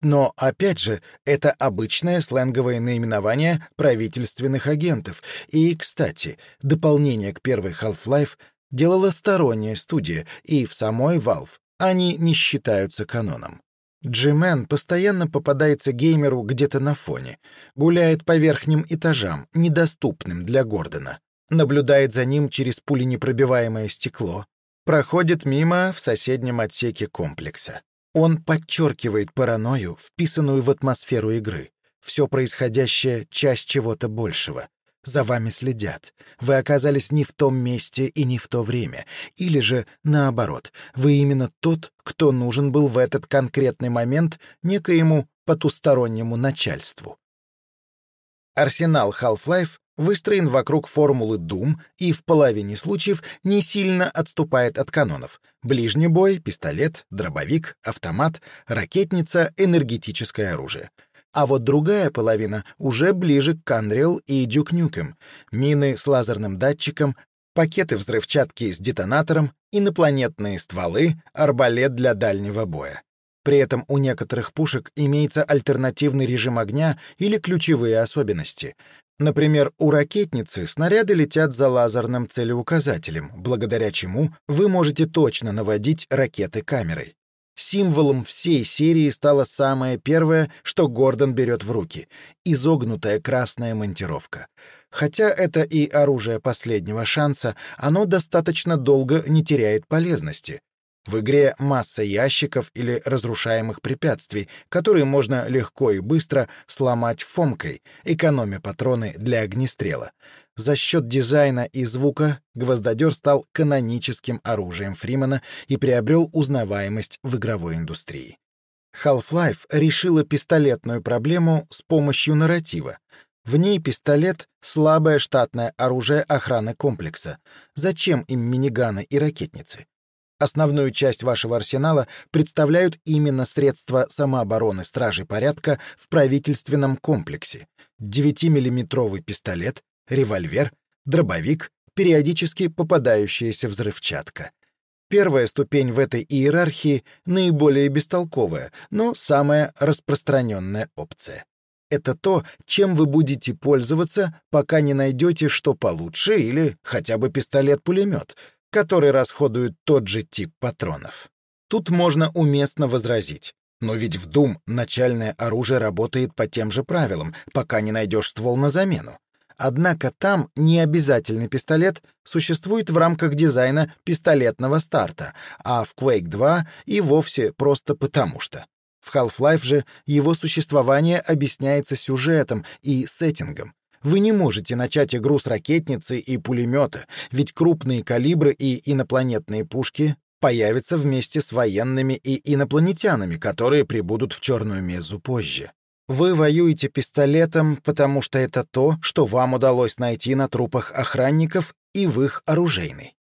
Но, опять же, это обычное сленговое наименование правительственных агентов. И, кстати, дополнение к первой Half-Life делала сторонняя студия, и в самой Valve они не считаются каноном. Джимен постоянно попадается геймеру где-то на фоне, гуляет по верхним этажам, недоступным для Гордона, наблюдает за ним через пуленепробиваемое стекло, проходит мимо в соседнем отсеке комплекса. Он подчеркивает паранойю, вписанную в атмосферу игры. Все происходящее — часть чего-то большего. За вами следят. Вы оказались не в том месте и не в то время. Или же, наоборот, вы именно тот, кто нужен был в этот конкретный момент некоему потустороннему начальству. Арсенал Half-Life выстроен вокруг формулы Doom и в половине случаев не сильно отступает от канонов. Ближний бой, пистолет, дробовик, автомат, ракетница, энергетическое оружие — а вот другая половина уже ближе к Unreal и Nukem. Мины с лазерным датчиком, пакеты взрывчатки с детонатором, инопланетные стволы, арбалет для дальнего боя. При этом у некоторых пушек имеется альтернативный режим огня или ключевые особенности. Например, у ракетницы снаряды летят за лазерным целеуказателем, благодаря чему вы можете точно наводить ракеты камерой. Символом всей серии стало самое первое, что Гордон берет в руки — изогнутая красная монтировка. Хотя это и оружие последнего шанса, оно достаточно долго не теряет полезности. В игре масса ящиков или разрушаемых препятствий, которые можно легко и быстро сломать фомкой, экономя патроны для огнестрела. За счет дизайна и звука гвоздодер стал каноническим оружием Фримена и приобрел узнаваемость в игровой индустрии. Half-Life решила пистолетную проблему с помощью нарратива. В ней пистолет — слабое штатное оружие охраны комплекса. Зачем им миниганы и ракетницы? Основную часть вашего арсенала представляют именно средства самообороны стражей порядка в правительственном комплексе. 9-миллиметровый пистолет, револьвер, дробовик, периодически попадающаяся взрывчатка. Первая ступень в этой иерархии наиболее бестолковая, но самая распространенная опция. Это то, чем вы будете пользоваться, пока не найдете что получше или хотя бы пистолет-пулемет, который расходует тот же тип патронов. Тут можно уместно возразить. Но ведь в Doom начальное оружие работает по тем же правилам, пока не найдешь ствол на замену. Однако там необязательный пистолет существует в рамках дизайна пистолетного старта, а в Quake 2 и вовсе просто потому что. В Half-Life же его существование объясняется сюжетом и сеттингом. Вы не можете начать игру с ракетницы и пулемета, ведь крупные калибры и инопланетные пушки появятся вместе с военными и инопланетянами, которые прибудут в Черную Мезу позже. Вы воюете пистолетом, потому что это то, что вам удалось найти на трупах охранников и в их оружейной.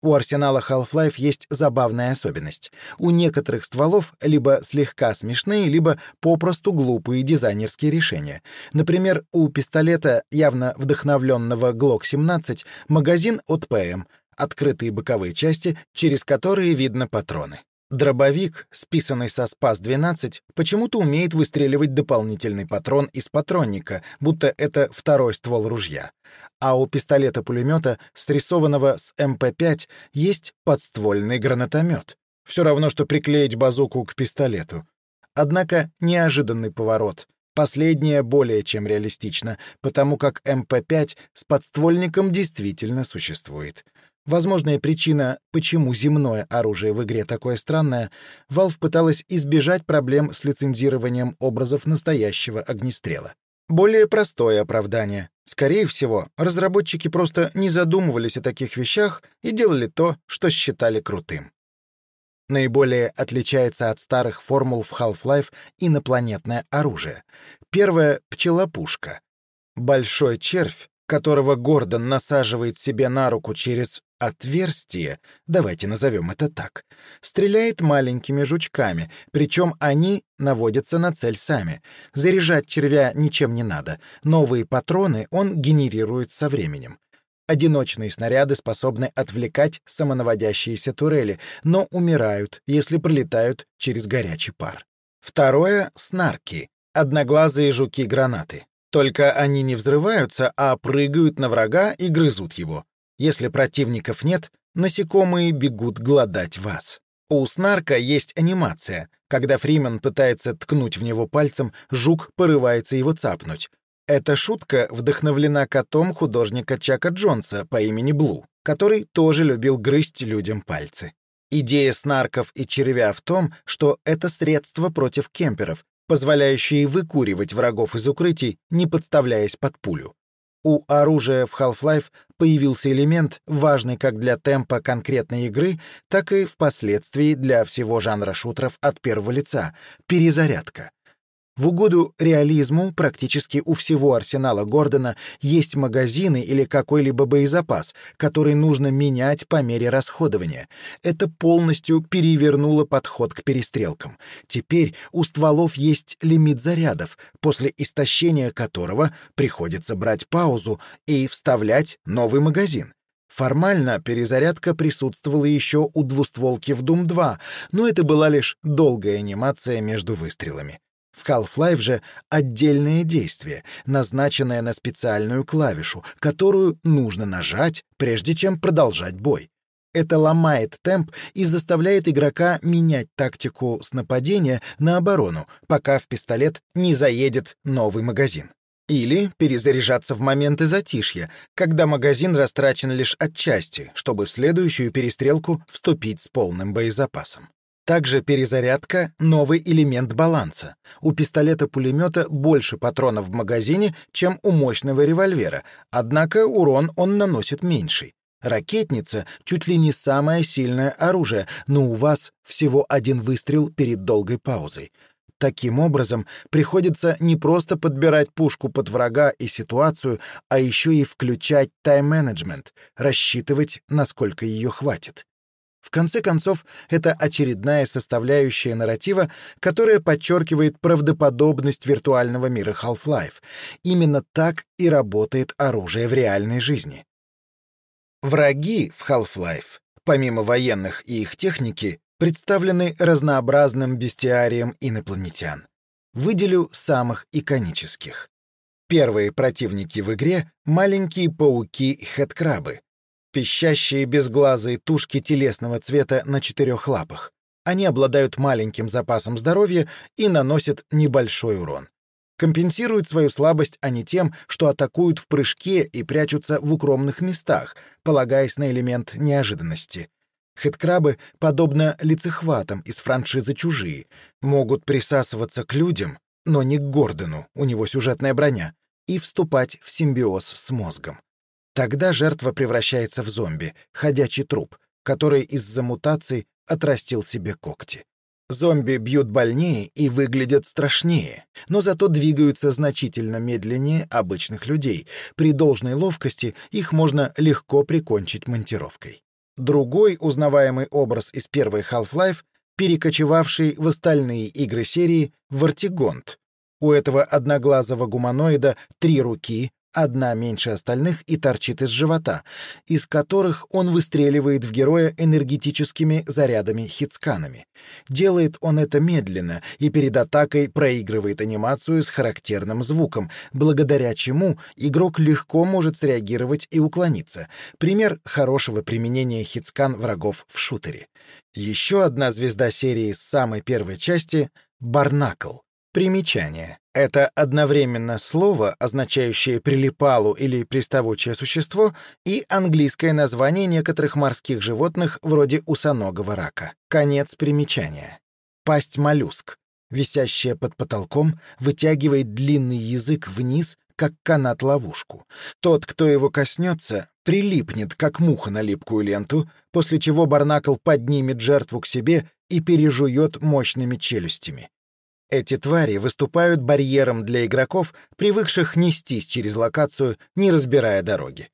У арсенала Half-Life есть забавная особенность. У некоторых стволов либо слегка смешные, либо попросту глупые дизайнерские решения. Например, у пистолета, явно вдохновленного Glock 17, магазин от ПМ, открытые боковые части, через которые видно патроны. Дробовик, списанный со SPAS-12, почему-то умеет выстреливать дополнительный патрон из патронника, будто это второй ствол ружья. А у пистолета-пулемета, срисованного с MP-5, есть подствольный гранатомет. Все равно, что приклеить базуку к пистолету. Однако неожиданный поворот. Последнее более чем реалистично, потому как МП-5 с подствольником действительно существует. Возможная причина, почему земное оружие в игре такое странное, Valve пыталась избежать проблем с лицензированием образов настоящего огнестрела. Более простое оправдание. Скорее всего, разработчики просто не задумывались о таких вещах и делали то, что считали крутым. Наиболее отличается от старых формул в Half-Life инопланетное оружие. Первое — пчелопушка. Большой червь, которого Гордон насаживает себе на руку через Отверстие, давайте назовем это так, стреляет маленькими жучками, причем они наводятся на цель сами. Заряжать червя ничем не надо. Новые патроны он генерирует со временем. Одиночные снаряды способны отвлекать самонаводящиеся турели, но умирают, если пролетают через горячий пар. Второе — снарки, одноглазые жуки-гранаты. Только они не взрываются, а прыгают на врага и грызут его. Если противников нет, насекомые бегут глодать вас. У Снарка есть анимация. Когда Фримен пытается ткнуть в него пальцем, жук порывается его цапнуть. Эта шутка вдохновлена котом художника Чака Джонса по имени Блу, который тоже любил грызть людям пальцы. Идея снарков и червя в том, что это средство против кемперов, позволяющие выкуривать врагов из укрытий, не подставляясь под пулю. У оружия в Half-Life появился элемент, важный как для темпа конкретной игры, так и впоследствии для всего жанра шутеров от первого лица — перезарядка. В угоду реализму практически у всего арсенала Гордона есть магазины или какой-либо боезапас, который нужно менять по мере расходования. Это полностью перевернуло подход к перестрелкам. Теперь у стволов есть лимит зарядов, после истощения которого приходится брать паузу и вставлять новый магазин. Формально перезарядка присутствовала еще у двустволки в Doom 2, но это была лишь долгая анимация между выстрелами. В Half-Life же отдельное действие, назначенное на специальную клавишу, которую нужно нажать, прежде чем продолжать бой. Это ломает темп и заставляет игрока менять тактику с нападения на оборону, пока в пистолет не заедет новый магазин. Или перезаряжаться в моменты затишья, когда магазин растрачен лишь отчасти, чтобы в следующую перестрелку вступить с полным боезапасом. Также перезарядка — новый элемент баланса. У пистолета-пулемета больше патронов в магазине, чем у мощного револьвера, однако урон он наносит меньший. Ракетница — чуть ли не самое сильное оружие, но у вас всего один выстрел перед долгой паузой. Таким образом, приходится не просто подбирать пушку под врага и ситуацию, а еще и включать тайм-менеджмент, рассчитывать, насколько ее хватит. В конце концов, это очередная составляющая нарратива, которая подчеркивает правдоподобность виртуального мира Half-Life. Именно так и работает оружие в реальной жизни. Враги в Half-Life, помимо военных и их техники, представлены разнообразным бестиарием инопланетян. Выделю самых иконических. Первые противники в игре — маленькие пауки-хедкрабы, пищащие безглазые тушки телесного цвета на четырех лапах. Они обладают маленьким запасом здоровья и наносят небольшой урон. Компенсируют свою слабость они тем, что атакуют в прыжке и прячутся в укромных местах, полагаясь на элемент неожиданности. Хедкрабы, подобно лицехватам из франшизы «Чужие», могут присасываться к людям, но не к Гордону, у него сюжетная броня, и вступать в симбиоз с мозгом. Тогда жертва превращается в зомби, ходячий труп, который из-за мутаций отрастил себе когти. Зомби бьют больнее и выглядят страшнее, но зато двигаются значительно медленнее обычных людей. При должной ловкости их можно легко прикончить монтировкой. Другой узнаваемый образ из первой Half-Life, перекочевавший в остальные игры серии, Вартигонт. У этого одноглазого гуманоида три руки, одна меньше остальных и торчит из живота, из которых он выстреливает в героя энергетическими зарядами-хитсканами. Делает он это медленно и перед атакой проигрывает анимацию с характерным звуком, благодаря чему игрок легко может среагировать и уклониться. Пример хорошего применения хитскан врагов в шутере. Еще одна звезда серии с самой первой части — Барнакл. Примечание. Это одновременно слово, означающее прилипалу или приставучее существо, и английское название некоторых морских животных вроде усоногого рака. Конец примечания. Пасть моллюск, висящая под потолком, вытягивает длинный язык вниз, как канат-ловушку. Тот, кто его коснется, прилипнет, как муха на липкую ленту, после чего Барнакл поднимет жертву к себе и пережует мощными челюстями. Эти твари выступают барьером для игроков, привыкших нестись через локацию, не разбирая дороги.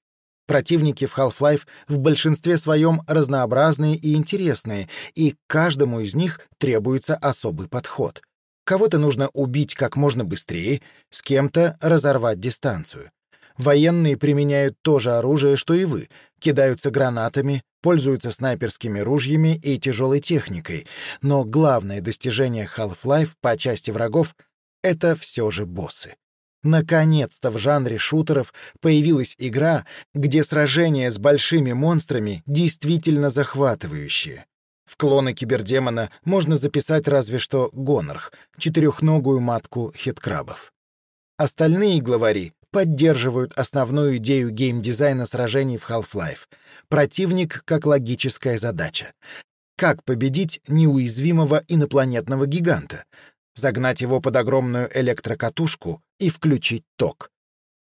Противники в Half-Life в большинстве своем разнообразные и интересные, и каждому из них требуется особый подход. Кого-то нужно убить как можно быстрее, с кем-то разорвать дистанцию. Военные применяют то же оружие, что и вы, кидаются гранатами, пользуются снайперскими ружьями и тяжелой техникой, но главное достижение Half-Life по части врагов — это все же боссы. Наконец-то в жанре шутеров появилась игра, где сражения с большими монстрами действительно захватывающие. В клоны кибердемона можно записать разве что Гонорх, четырехногую матку хиткрабов. Остальные главари поддерживают основную идею геймдизайна сражений в Half-Life. Противник как логическая задача. Как победить неуязвимого инопланетного гиганта? Загнать его под огромную электрокатушку и включить ток.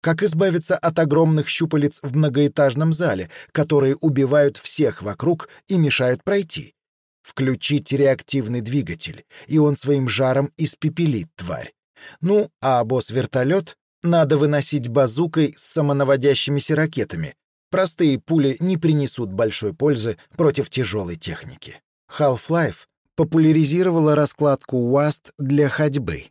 Как избавиться от огромных щупалец в многоэтажном зале, которые убивают всех вокруг и мешают пройти? Включить реактивный двигатель, и он своим жаром испепелит тварь. Ну, а босс-вертолет надо выносить базукой с самонаводящимися ракетами. Простые пули не принесут большой пользы против тяжелой техники. Half-Life популяризировала раскладку WASD для ходьбы.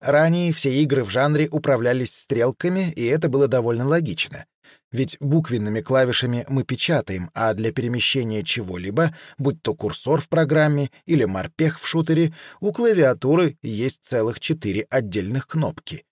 Ранее все игры в жанре управлялись стрелками, и это было довольно логично. Ведь буквенными клавишами мы печатаем, а для перемещения чего-либо, будь то курсор в программе или морпех в шутере, у клавиатуры есть целых четыре отдельных кнопки.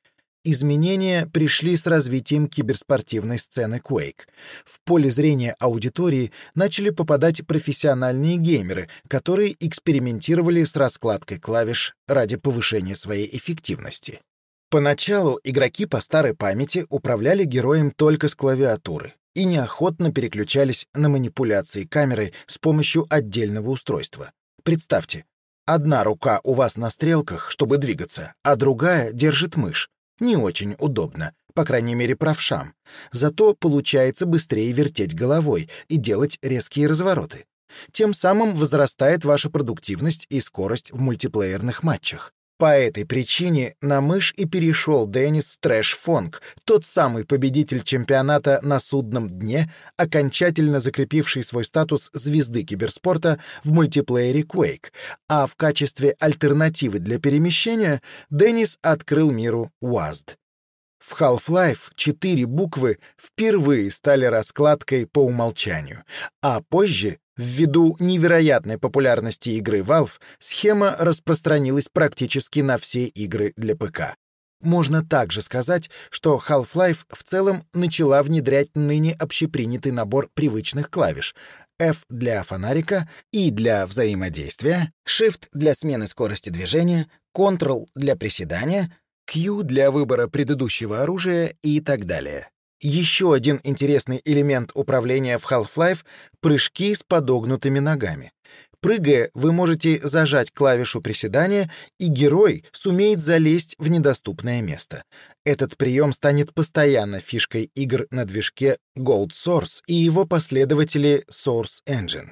Изменения пришли с развитием киберспортивной сцены Quake. В поле зрения аудитории начали попадать профессиональные геймеры, которые экспериментировали с раскладкой клавиш ради повышения своей эффективности. Поначалу игроки по старой памяти управляли героем только с клавиатуры и неохотно переключались на манипуляции камерой с помощью отдельного устройства. Представьте, одна рука у вас на стрелках, чтобы двигаться, а другая держит мышь. Не очень удобно, по крайней мере правшам. Зато получается быстрее вертеть головой и делать резкие развороты. Тем самым возрастает ваша продуктивность и скорость в мультиплеерных матчах. По этой причине на мышь и перешел Деннис Трэш Фонг, тот самый победитель чемпионата на судном дне, окончательно закрепивший свой статус звезды киберспорта в мультиплеере Quake, а в качестве альтернативы для перемещения Деннис открыл миру WASD. В Half-Life четыре буквы впервые стали раскладкой по умолчанию, а позже Ввиду невероятной популярности игры Valve, схема распространилась практически на все игры для ПК. Можно также сказать, что Half-Life в целом начала внедрять ныне общепринятый набор привычных клавиш F для фонарика, E для взаимодействия, Shift для смены скорости движения, Ctrl для приседания, Q для выбора предыдущего оружия и так далее. Еще один интересный элемент управления в Half-Life — прыжки с подогнутыми ногами. Прыгая, вы можете зажать клавишу приседания, и герой сумеет залезть в недоступное место. Этот прием станет постоянно фишкой игр на движке Gold Source и его последователи Source Engine.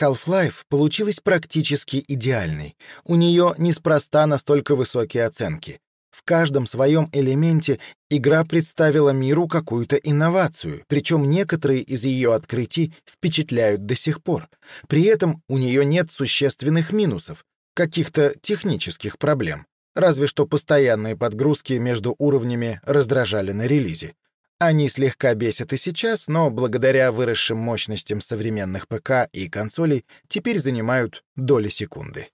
Half-Life получилась практически идеальной. У нее неспроста настолько высокие оценки. В каждом своем элементе игра представила миру какую-то инновацию, причем некоторые из ее открытий впечатляют до сих пор. При этом у нее нет существенных минусов, каких-то технических проблем. Разве что постоянные подгрузки между уровнями раздражали на релизе. Они слегка бесят и сейчас, но благодаря выросшим мощностям современных ПК и консолей теперь занимают доли секунды.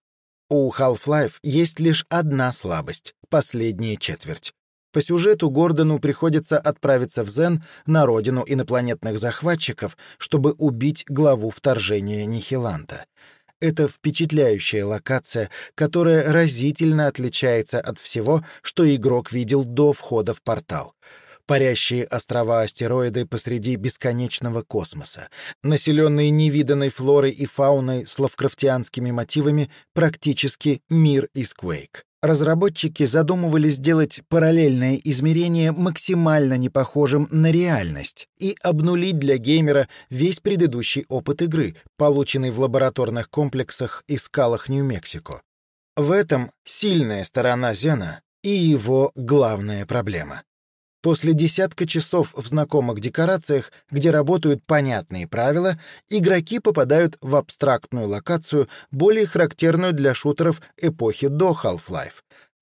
У Half-Life есть лишь одна слабость — последняя четверть. По сюжету Гордону приходится отправиться в Зен на родину инопланетных захватчиков, чтобы убить главу вторжения Нихиланта. Это впечатляющая локация, которая разительно отличается от всего, что игрок видел до входа в портал — парящие острова-астероиды посреди бесконечного космоса, населенные невиданной флорой и фауной с лавкрафтианскими мотивами, практически мир из Quake. Разработчики задумывали сделать параллельное измерение максимально непохожим на реальность и обнулить для геймера весь предыдущий опыт игры, полученный в лабораторных комплексах и скалах Нью-Мексико. В этом сильная сторона Зена и его главная проблема. После десятка часов в знакомых декорациях, где работают понятные правила, игроки попадают в абстрактную локацию, более характерную для шутеров эпохи до Half-Life,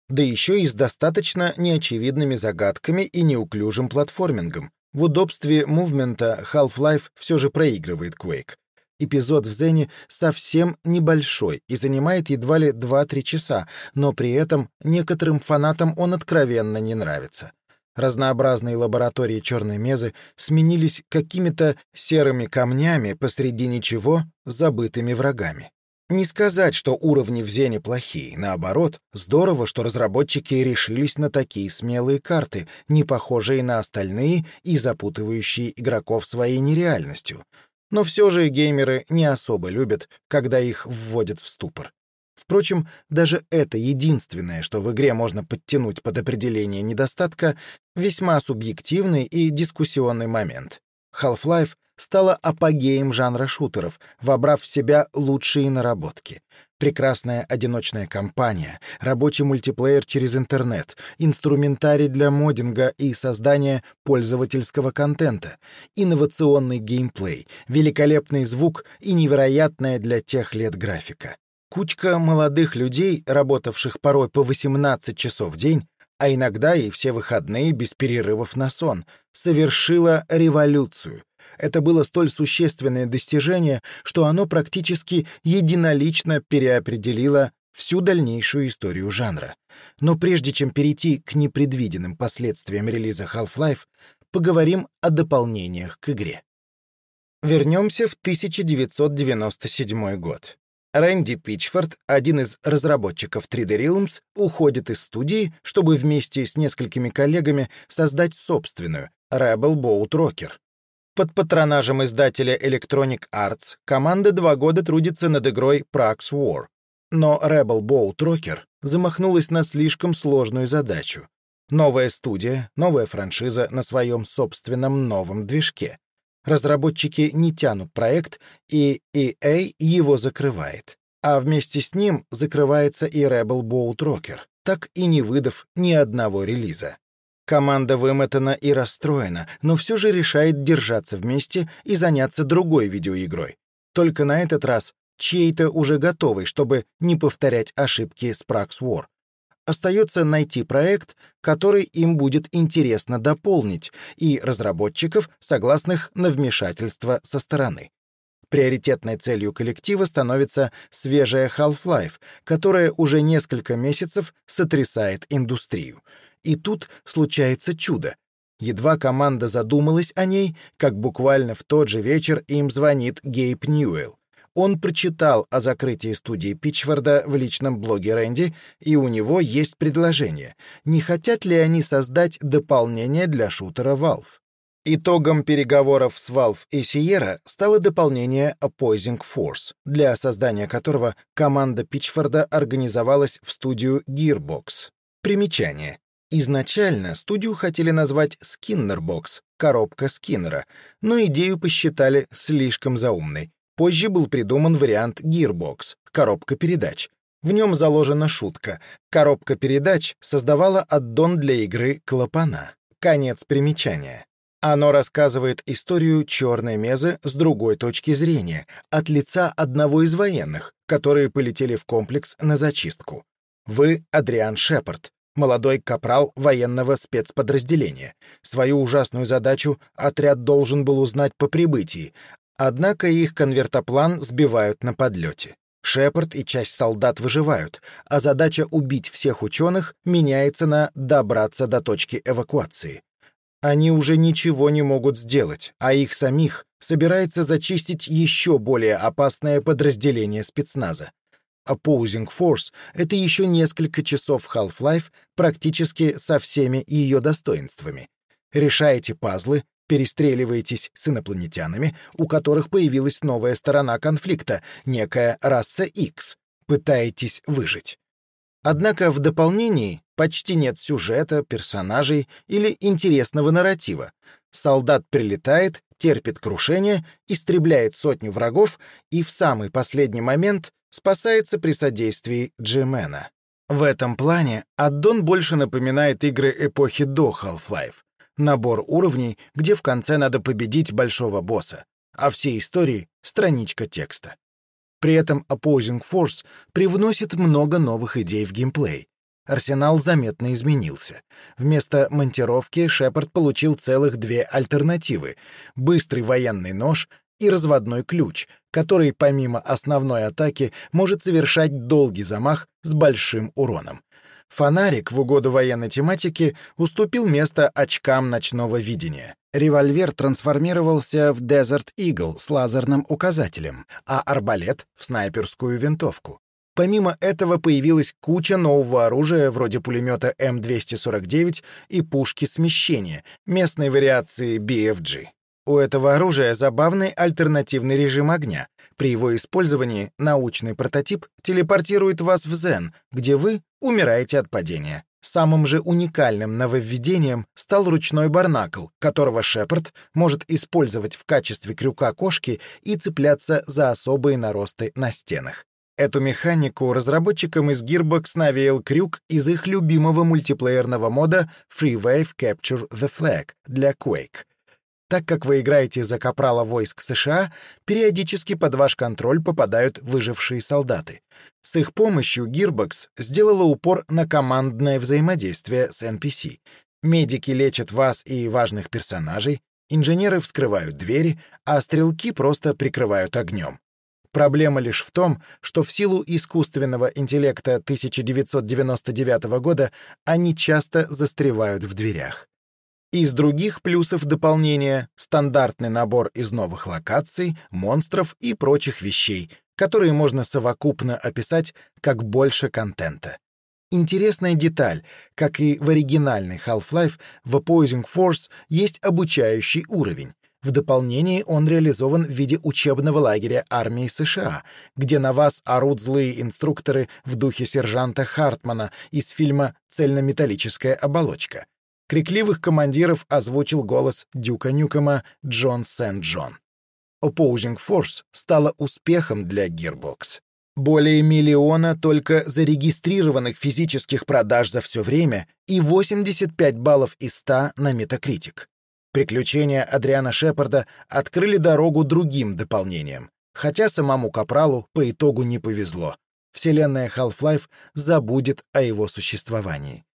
да еще и с достаточно неочевидными загадками и неуклюжим платформингом. В удобстве мувмента Half-Life все же проигрывает Quake. Эпизод в Зене совсем небольшой и занимает едва ли 2-3 часа, но при этом некоторым фанатам он откровенно не нравится. Разнообразные лаборатории черной мезы сменились какими-то серыми камнями посреди ничего, забытыми врагами. Не сказать, что уровни в Зене плохие. Наоборот, здорово, что разработчики решились на такие смелые карты, не похожие на остальные и запутывающие игроков своей нереальностью. Но все же геймеры не особо любят, когда их вводят в ступор. Впрочем, даже это единственное, что в игре можно подтянуть под определение недостатка, весьма субъективный и дискуссионный момент. Half-Life стала апогеем жанра шутеров, вобрав в себя лучшие наработки. Прекрасная одиночная кампания, рабочий мультиплеер через интернет, инструментарий для моддинга и создания пользовательского контента, инновационный геймплей, великолепный звук и невероятная для тех лет графика. Кучка молодых людей, работавших порой по 18 часов в день, а иногда и все выходные без перерывов на сон, совершила революцию. Это было столь существенное достижение, что оно практически единолично переопределило всю дальнейшую историю жанра. Но прежде чем перейти к непредвиденным последствиям релиза Half-Life, поговорим о дополнениях к игре. Вернемся в 1997 год. Рэнди Пичфорд, один из разработчиков 3D Realms, уходит из студии, чтобы вместе с несколькими коллегами создать собственную Rebel Boat Rocker. Под патронажем издателя Electronic Arts команда два года трудится над игрой Prax War. Но Rebel Boat Rocker замахнулась на слишком сложную задачу. Новая студия, новая франшиза на своем собственном новом движке. Разработчики не тянут проект, и EA его закрывает. А вместе с ним закрывается и Rebel Boat Rocker. так и не выдав ни одного релиза. Команда вымотана и расстроена, но все же решает держаться вместе и заняться другой видеоигрой. Только на этот раз чьей-то уже готовой, чтобы не повторять ошибки с Prax War. Остается найти проект, который им будет интересно дополнить, и разработчиков, согласных на вмешательство со стороны. Приоритетной целью коллектива становится свежая Half-Life, которая уже несколько месяцев сотрясает индустрию. И тут случается чудо. Едва команда задумалась о ней, как буквально в тот же вечер им звонит Гейб Ньюэлл. Он прочитал о закрытии студии Питчфорда в личном блоге Рэнди, и у него есть предложение. Не хотят ли они создать дополнение для шутера Valve? Итогом переговоров с Valve и Sierra стало дополнение Opposing Force, для создания которого команда Питчфорда организовалась в студию Gearbox. Примечание. Изначально студию хотели назвать Skinnerbox — коробка Скиннера, но идею посчитали слишком заумной. Позже был придуман вариант Gearbox — коробка передач. В нем заложена шутка. Коробка передач создавала аддон для игры «Клапана». Конец примечания. Оно рассказывает историю черной мезы с другой точки зрения, от лица одного из военных, которые полетели в комплекс на зачистку. Вы Адриан Шепард, молодой капрал военного спецподразделения. Свою ужасную задачу отряд должен был узнать по прибытии, однако их конвертоплан сбивают на подлете. Шепард и часть солдат выживают, а задача убить всех ученых меняется на добраться до точки эвакуации. Они уже ничего не могут сделать, а их самих собирается зачистить еще более опасное подразделение спецназа. Opposing Force — это еще несколько часов Half-Life практически со всеми ее достоинствами. Решаете пазлы, перестреливаетесь с инопланетянами, у которых появилась новая сторона конфликта, некая раса X. Пытаетесь выжить. Однако в дополнении почти нет сюжета, персонажей или интересного нарратива. Солдат прилетает, терпит крушение, истребляет сотню врагов и в самый последний момент спасается при содействии Джимена. В этом плане аддон больше напоминает игры эпохи до Half-Life. Набор уровней, где в конце надо победить большого босса, а все истории — страничка текста. При этом Opposing Force привносит много новых идей в геймплей. Арсенал заметно изменился. Вместо монтировки Шепард получил целых две альтернативы — быстрый военный нож и разводной ключ, который помимо основной атаки может совершать долгий замах с большим уроном. Фонарик в угоду военной тематике уступил место очкам ночного видения. Револьвер трансформировался в Desert Eagle с лазерным указателем, а арбалет — в снайперскую винтовку. Помимо этого появилась куча нового оружия вроде пулемета М249 и пушки смещения, местной вариации BFG. У этого оружия забавный альтернативный режим огня. При его использовании научный прототип телепортирует вас в Зен, где вы умираете от падения. Самым же уникальным нововведением стал ручной барнакл, которого Шепард может использовать в качестве крюка кошки и цепляться за особые наросты на стенах. Эту механику разработчикам из Gearbox навеял крюк из их любимого мультиплеерного мода Free Wave Capture the Flag для Quake — так как вы играете за капрала войск США, периодически под ваш контроль попадают выжившие солдаты. С их помощью Gearbox сделала упор на командное взаимодействие с NPC. Медики лечат вас и важных персонажей, инженеры вскрывают двери, а стрелки просто прикрывают огнем. Проблема лишь в том, что в силу искусственного интеллекта 1999 года они часто застревают в дверях. Из других плюсов дополнения — стандартный набор из новых локаций, монстров и прочих вещей, которые можно совокупно описать как больше контента. Интересная деталь, как и в оригинальной Half-Life, в Opposing Force есть обучающий уровень. В дополнении он реализован в виде учебного лагеря армии США, где на вас орут злые инструкторы в духе сержанта Хартмана из фильма «Цельнометаллическая оболочка». Крикливых командиров озвучил голос Дюка Нюкома Джон Сент-Джон. Opposing Force стала успехом для Gearbox. более миллиона только зарегистрированных физических продаж за все время и 85 баллов из 100 на Metacritic. Приключения Адриана Шепарда открыли дорогу другим дополнениям, хотя самому Капралу по итогу не повезло. Вселенная Half-Life забудет о его существовании.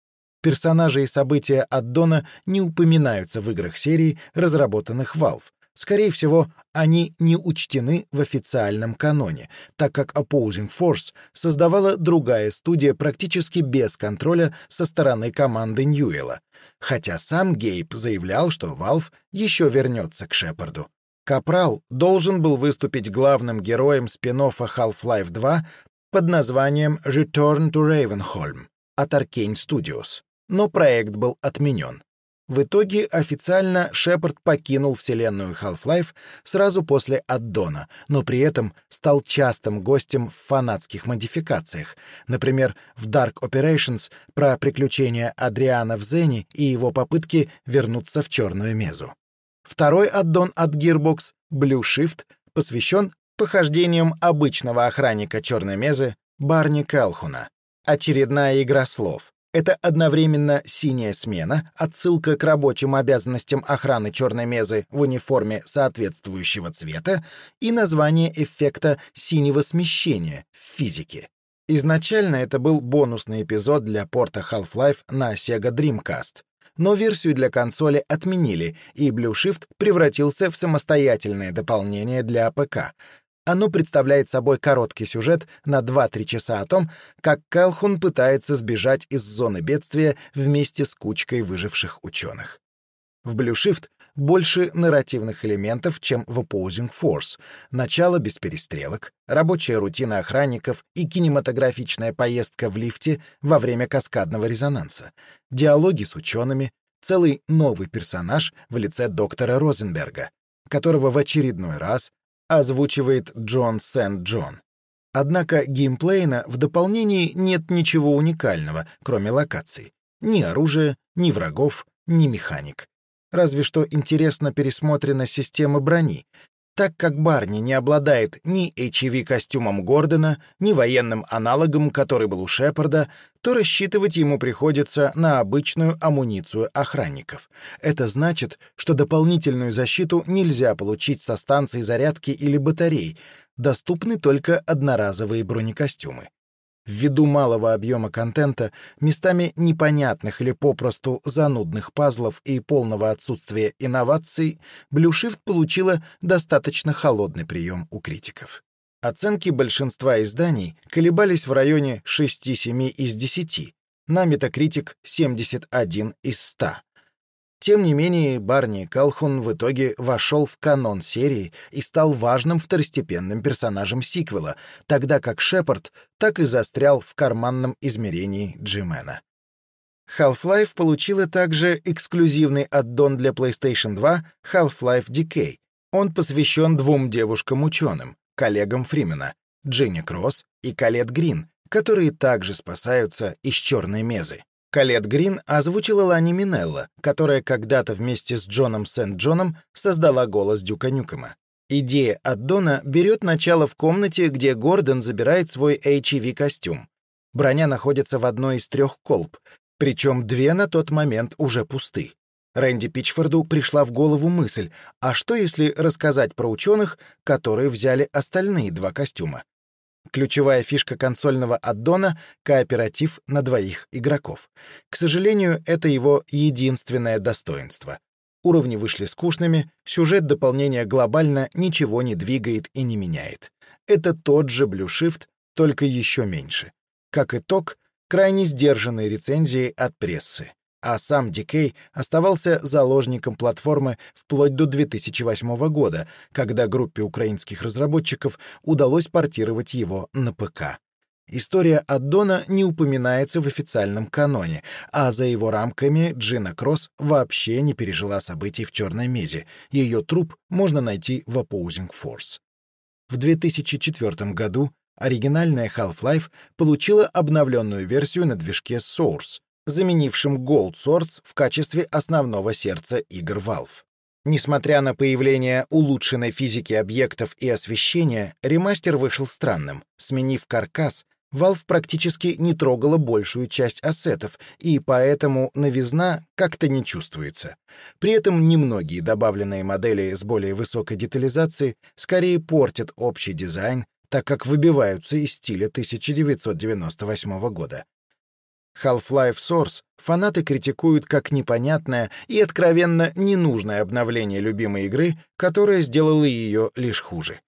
Персонажи и события Аддона не упоминаются в играх серии, разработанных Valve, Скорее всего, они не учтены в официальном каноне, так как Opposing Force создавала другая студия практически без контроля со стороны команды Ньюэлла, хотя сам Гейб заявлял, что Valve еще вернется к Шепарду. Капрал должен был выступить главным героем спин Half-Life 2 под названием Return to Ravenholm от Arkane Studios, но проект был отменен. В итоге официально Шепард покинул вселенную Half-Life сразу после аддона, но при этом стал частым гостем в фанатских модификациях, например, в Dark Operations про приключения Адриана в Зене и его попытки вернуться в Черную Мезу. Второй аддон от Gearbox, Blue Shift, посвящен похождениям обычного охранника Черной Мезы Барни Калхуна. Очередная игра слов. Это одновременно синяя смена, отсылка к рабочим обязанностям охраны черной мезы в униформе соответствующего цвета и название эффекта синего смещения в физике. Изначально это был бонусный эпизод для порта Half-Life на Sega Dreamcast, но версию для консоли отменили, и Blue Shift превратился в самостоятельное дополнение для ПК, оно представляет собой короткий сюжет на 2-3 часа о том, как Калхун пытается сбежать из зоны бедствия вместе с кучкой выживших ученых. В Shift больше нарративных элементов, чем в Opposing Force. Начало без перестрелок, рабочая рутина охранников и кинематографичная поездка в лифте во время каскадного резонанса, диалоги с учеными, целый новый персонаж в лице доктора Розенберга, которого в очередной раз озвучивает Джон Сент-Джон. Однако геймплейно в дополнении нет ничего уникального, кроме локаций. Ни оружия, ни врагов, ни механик. Разве что интересно пересмотрена система брони, так как Барни не обладает ни HEV-костюмом Гордона, ни военным аналогом, который был у Шепарда, то рассчитывать ему приходится на обычную амуницию охранников. Это значит, что дополнительную защиту нельзя получить со станций зарядки или батарей, доступны только одноразовые бронекостюмы. Ввиду малого объема контента, местами непонятных или попросту занудных пазлов и полного отсутствия инноваций, Shift получила достаточно холодный прием у критиков. Оценки большинства изданий колебались в районе 6-7 из 10, на Metacritic 71 из 100. Тем не менее, Барни Калхун в итоге вошел в канон серии и стал важным второстепенным персонажем сиквела, тогда как Шепард так и застрял в карманном измерении Джимена. Half-Life получила также эксклюзивный аддон для PlayStation 2 Half-Life Decay. Он посвящен двум девушкам-ученым, коллегам Фримена, Джинни Кросс и Калет Грин, которые также спасаются из черной мезы. Калет Грин озвучила Лани Минелла, которая когда-то вместе с Джоном Сент-Джоном создала голос Дюка Нюкома. Идея от Дона берет начало в комнате, где Гордон забирает свой HEV-костюм. Броня находится в одной из трех колб, причем две на тот момент уже пусты. Рэнди Пичфорду пришла в голову мысль, а что если рассказать про ученых, которые взяли остальные два костюма? Ключевая фишка консольного аддона — кооператив на двоих игроков. К сожалению, это его единственное достоинство. Уровни вышли скучными, сюжет дополнения глобально ничего не двигает и не меняет. Это тот же Blue Shift, только еще меньше. Как итог, крайне сдержанные рецензии от прессы а сам Decay оставался заложником платформы вплоть до 2008 года, когда группе украинских разработчиков удалось портировать его на ПК. История аддона не упоминается в официальном каноне, а за его рамками Джина Кросс вообще не пережила событий в Черной Мезе. Ее труп можно найти в Opposing Force. В 2004 году оригинальная Half-Life получила обновленную версию на движке Source, заменившим Gold Source в качестве основного сердца игр Valve. Несмотря на появление улучшенной физики объектов и освещения, ремастер вышел странным. Сменив каркас, Valve практически не трогала большую часть ассетов, и поэтому новизна как-то не чувствуется. При этом немногие добавленные модели с более высокой детализацией скорее портят общий дизайн, так как выбиваются из стиля 1998 года. Half-Life Source фанаты критикуют как непонятное и откровенно ненужное обновление любимой игры, которое сделало ее лишь хуже.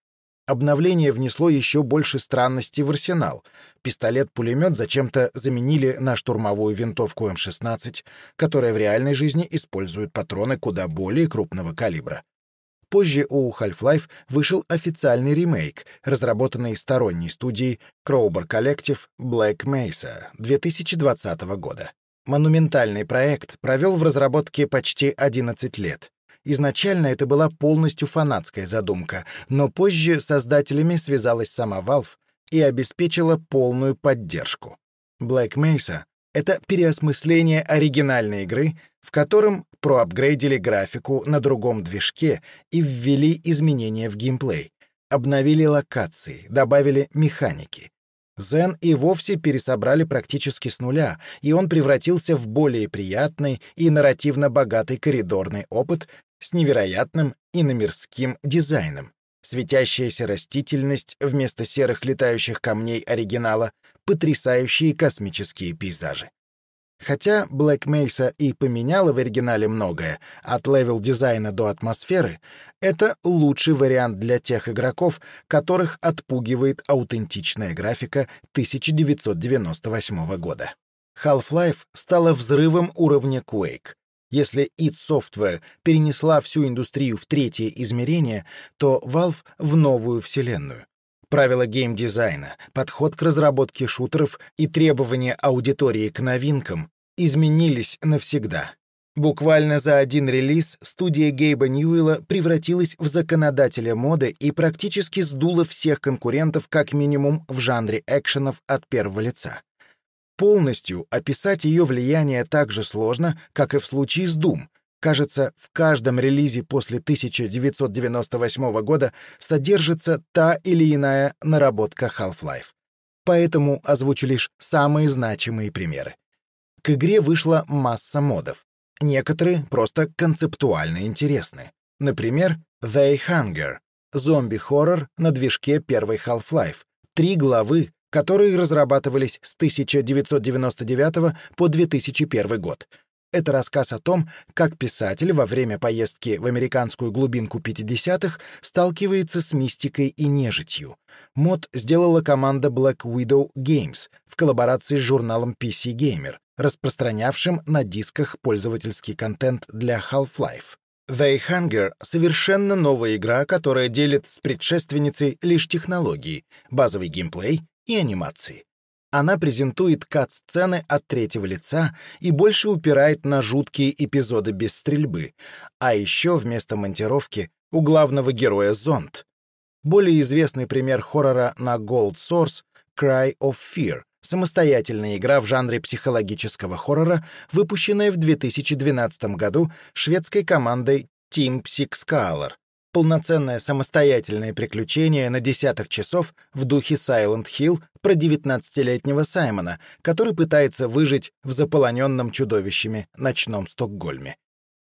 Обновление внесло еще больше странностей в арсенал. Пистолет-пулемет зачем-то заменили на штурмовую винтовку М-16, которая в реальной жизни использует патроны куда более крупного калибра. Позже у Half-Life вышел официальный ремейк, разработанный сторонней студией Crowbar Collective Black Mesa 2020 года. Монументальный проект провел в разработке почти 11 лет. Изначально это была полностью фанатская задумка, но позже создателями связалась сама Valve и обеспечила полную поддержку. Black Mesa — это переосмысление оригинальной игры, в котором проапгрейдили графику на другом движке и ввели изменения в геймплей, обновили локации, добавили механики. Zen и вовсе пересобрали практически с нуля, и он превратился в более приятный и нарративно богатый коридорный опыт с невероятным иномирским дизайном. Светящаяся растительность вместо серых летающих камней оригинала, потрясающие космические пейзажи. Хотя Black Mesa и поменяла в оригинале многое, от левел-дизайна до атмосферы, это лучший вариант для тех игроков, которых отпугивает аутентичная графика 1998 года. Half-Life стала взрывом уровня Quake. Если id Software перенесла всю индустрию в третье измерение, то Valve — в новую вселенную правила геймдизайна, подход к разработке шутеров и требования аудитории к новинкам изменились навсегда. Буквально за один релиз студия Гейба Ньюэлла превратилась в законодателя моды и практически сдула всех конкурентов как минимум в жанре экшенов от первого лица. Полностью описать ее влияние так же сложно, как и в случае с Doom, Кажется, в каждом релизе после 1998 года содержится та или иная наработка Half-Life. Поэтому озвучу лишь самые значимые примеры. К игре вышла масса модов. Некоторые просто концептуально интересны. Например, They Hunger — зомби-хоррор на движке первой Half-Life. Три главы, которые разрабатывались с 1999 по 2001 год — это рассказ о том, как писатель во время поездки в американскую глубинку 50-х сталкивается с мистикой и нежитью. Мод сделала команда Black Widow Games в коллаборации с журналом PC Gamer, распространявшим на дисках пользовательский контент для Half-Life. The Hunger — совершенно новая игра, которая делит с предшественницей лишь технологии, базовый геймплей и анимации. Она презентует кат-сцены от третьего лица и больше упирает на жуткие эпизоды без стрельбы, а еще вместо монтировки у главного героя зонт. Более известный пример хоррора на Gold Source — Cry of Fear, самостоятельная игра в жанре психологического хоррора, выпущенная в 2012 году шведской командой Team Six полноценное самостоятельное приключение на десяток часов в духе Silent Hill про 19-летнего Саймона, который пытается выжить в заполоненном чудовищами ночном Стокгольме.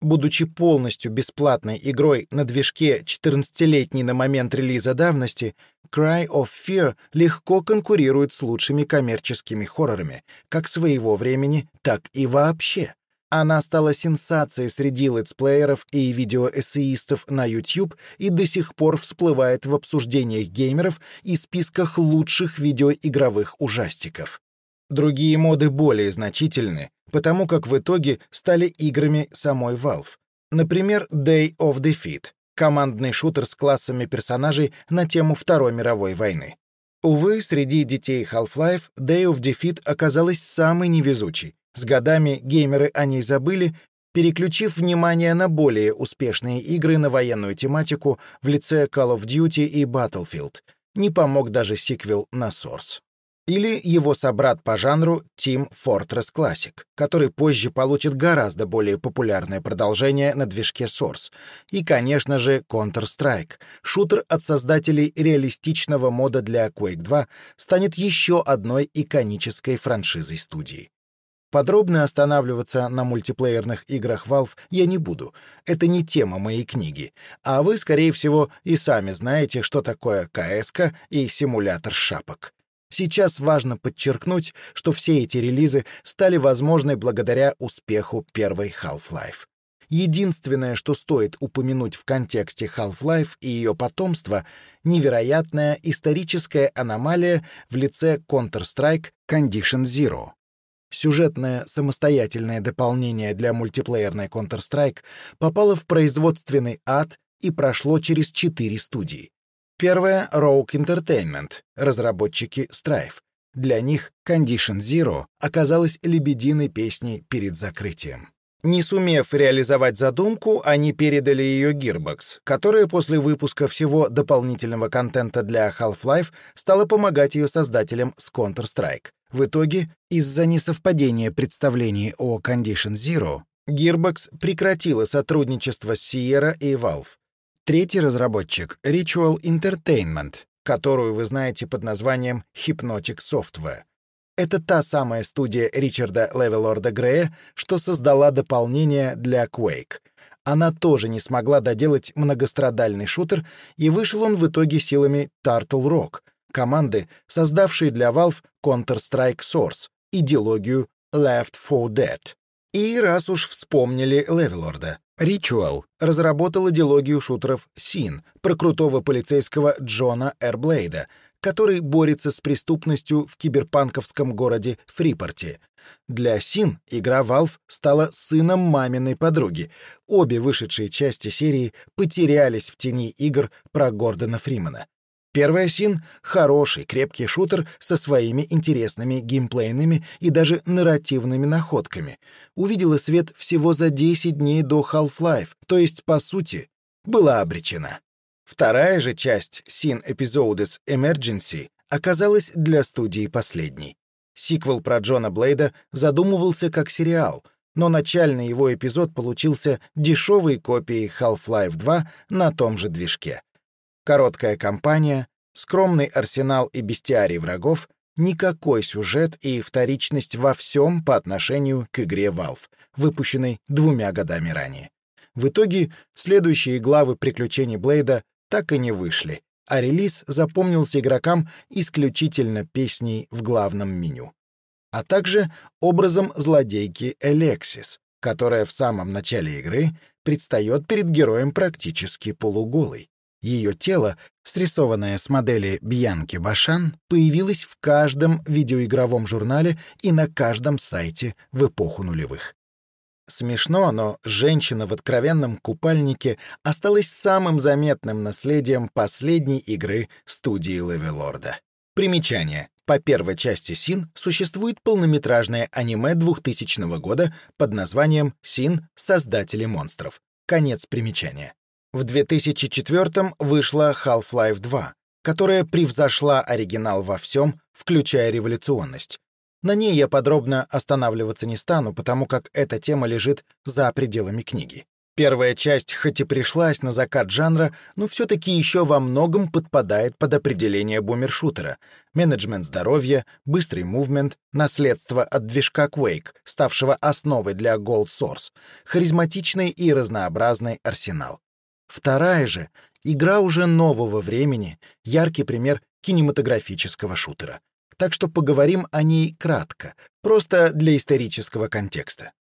Будучи полностью бесплатной игрой на движке 14-летней на момент релиза давности, Cry of Fear легко конкурирует с лучшими коммерческими хоррорами, как своего времени, так и вообще. Она стала сенсацией среди летсплееров и видеоэссеистов на YouTube и до сих пор всплывает в обсуждениях геймеров и списках лучших видеоигровых ужастиков. Другие моды более значительны, потому как в итоге стали играми самой Valve. Например, Day of Defeat — командный шутер с классами персонажей на тему Второй мировой войны. Увы, среди детей Half-Life Day of Defeat оказалась самой невезучей. С годами геймеры о ней забыли, переключив внимание на более успешные игры на военную тематику в лице Call of Duty и Battlefield. Не помог даже сиквел на Source. или его собрат по жанру Team Fortress Classic, который позже получит гораздо более популярное продолжение на движке Source, и, конечно же, Counter-Strike. Шутер от создателей реалистичного мода для Quake 2 станет еще одной иконической франшизой студии. Подробно останавливаться на мультиплеерных играх Valve я не буду. Это не тема моей книги. А вы, скорее всего, и сами знаете, что такое КСК и симулятор шапок. Сейчас важно подчеркнуть, что все эти релизы стали возможны благодаря успеху первой Half-Life. Единственное, что стоит упомянуть в контексте Half-Life и ее потомства — невероятная историческая аномалия в лице Counter-Strike Condition Zero. Сюжетное самостоятельное дополнение для мультиплеерной Counter-Strike попало в производственный ад и прошло через четыре студии. Первая — Rogue Entertainment, разработчики Strife. Для них Condition Zero оказалась лебединой песней перед закрытием. Не сумев реализовать задумку, они передали ее Gearbox, которая после выпуска всего дополнительного контента для Half-Life стала помогать ее создателям с Counter-Strike. В итоге, из-за несовпадения представлений о Condition Zero, Gearbox прекратила сотрудничество с Sierra и Valve. Третий разработчик — Ritual Entertainment, которую вы знаете под названием Hypnotic Software. Это та самая студия Ричарда Левелорда Грея, что создала дополнение для Quake. Она тоже не смогла доделать многострадальный шутер, и вышел он в итоге силами Turtle Rock, команды, создавшей для Valve Counter-Strike Source, идеологию Left 4 Dead. И раз уж вспомнили Левелорда, Ritual разработал идеологию шутеров Sin про крутого полицейского Джона Эрблейда, который борется с преступностью в киберпанковском городе Фрипорте. Для Sin игра Valve стала сыном маминой подруги. Обе вышедшие части серии потерялись в тени игр про Гордона Фримана. Первая Син — хороший, крепкий шутер со своими интересными геймплейными и даже нарративными находками. Увидела свет всего за 10 дней до Half-Life, то есть, по сути, была обречена. Вторая же часть Sin Episodes Emergency оказалась для студии последней. Сиквел про Джона Блейда задумывался как сериал, но начальный его эпизод получился дешевой копией Half-Life 2 на том же движке. Короткая кампания, скромный арсенал и бестиарий врагов, никакой сюжет и вторичность во всем по отношению к игре Valve, выпущенной двумя годами ранее. В итоге следующие главы приключений Блейда так и не вышли, а релиз запомнился игрокам исключительно песней в главном меню. А также образом злодейки Элексис, которая в самом начале игры предстает перед героем практически полуголой. Ее тело, срисованное с модели Бьянки Башан, появилось в каждом видеоигровом журнале и на каждом сайте в эпоху нулевых. Смешно, но женщина в откровенном купальнике осталась самым заметным наследием последней игры студии Левелорда. Примечание. По первой части Син существует полнометражное аниме 2000 года под названием «Син. Создатели монстров». Конец примечания. В 2004 вышла Half-Life 2, которая превзошла оригинал во всем, включая революционность. На ней я подробно останавливаться не стану, потому как эта тема лежит за пределами книги. Первая часть, хоть и пришлась на закат жанра, но все-таки еще во многом подпадает под определение бумершутера. Менеджмент здоровья, быстрый мувмент, наследство от движка Quake, ставшего основой для Gold Source, харизматичный и разнообразный арсенал. Вторая же — игра уже нового времени, яркий пример кинематографического шутера. Так что поговорим о ней кратко, просто для исторического контекста.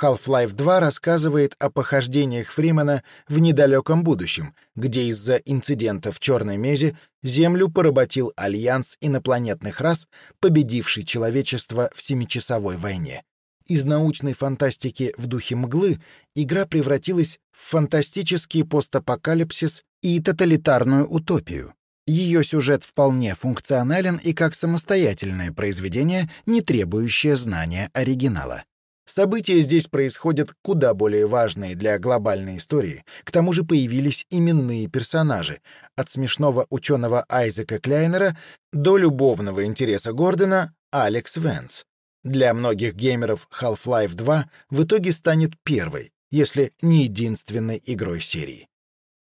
Half-Life 2 рассказывает о похождениях Фримена в недалеком будущем, где из-за инцидента в Черной Мезе Землю поработил альянс инопланетных рас, победивший человечество в семичасовой войне. Из научной фантастики в духе мглы игра превратилась в фантастический постапокалипсис и тоталитарную утопию. Ее сюжет вполне функционален и как самостоятельное произведение, не требующее знания оригинала. События здесь происходят куда более важные для глобальной истории. К тому же появились именные персонажи, от смешного ученого Айзека Кляйнера до любовного интереса Гордона Алекс Венс. Для многих геймеров Half-Life 2 в итоге станет первой, если не единственной игрой серии.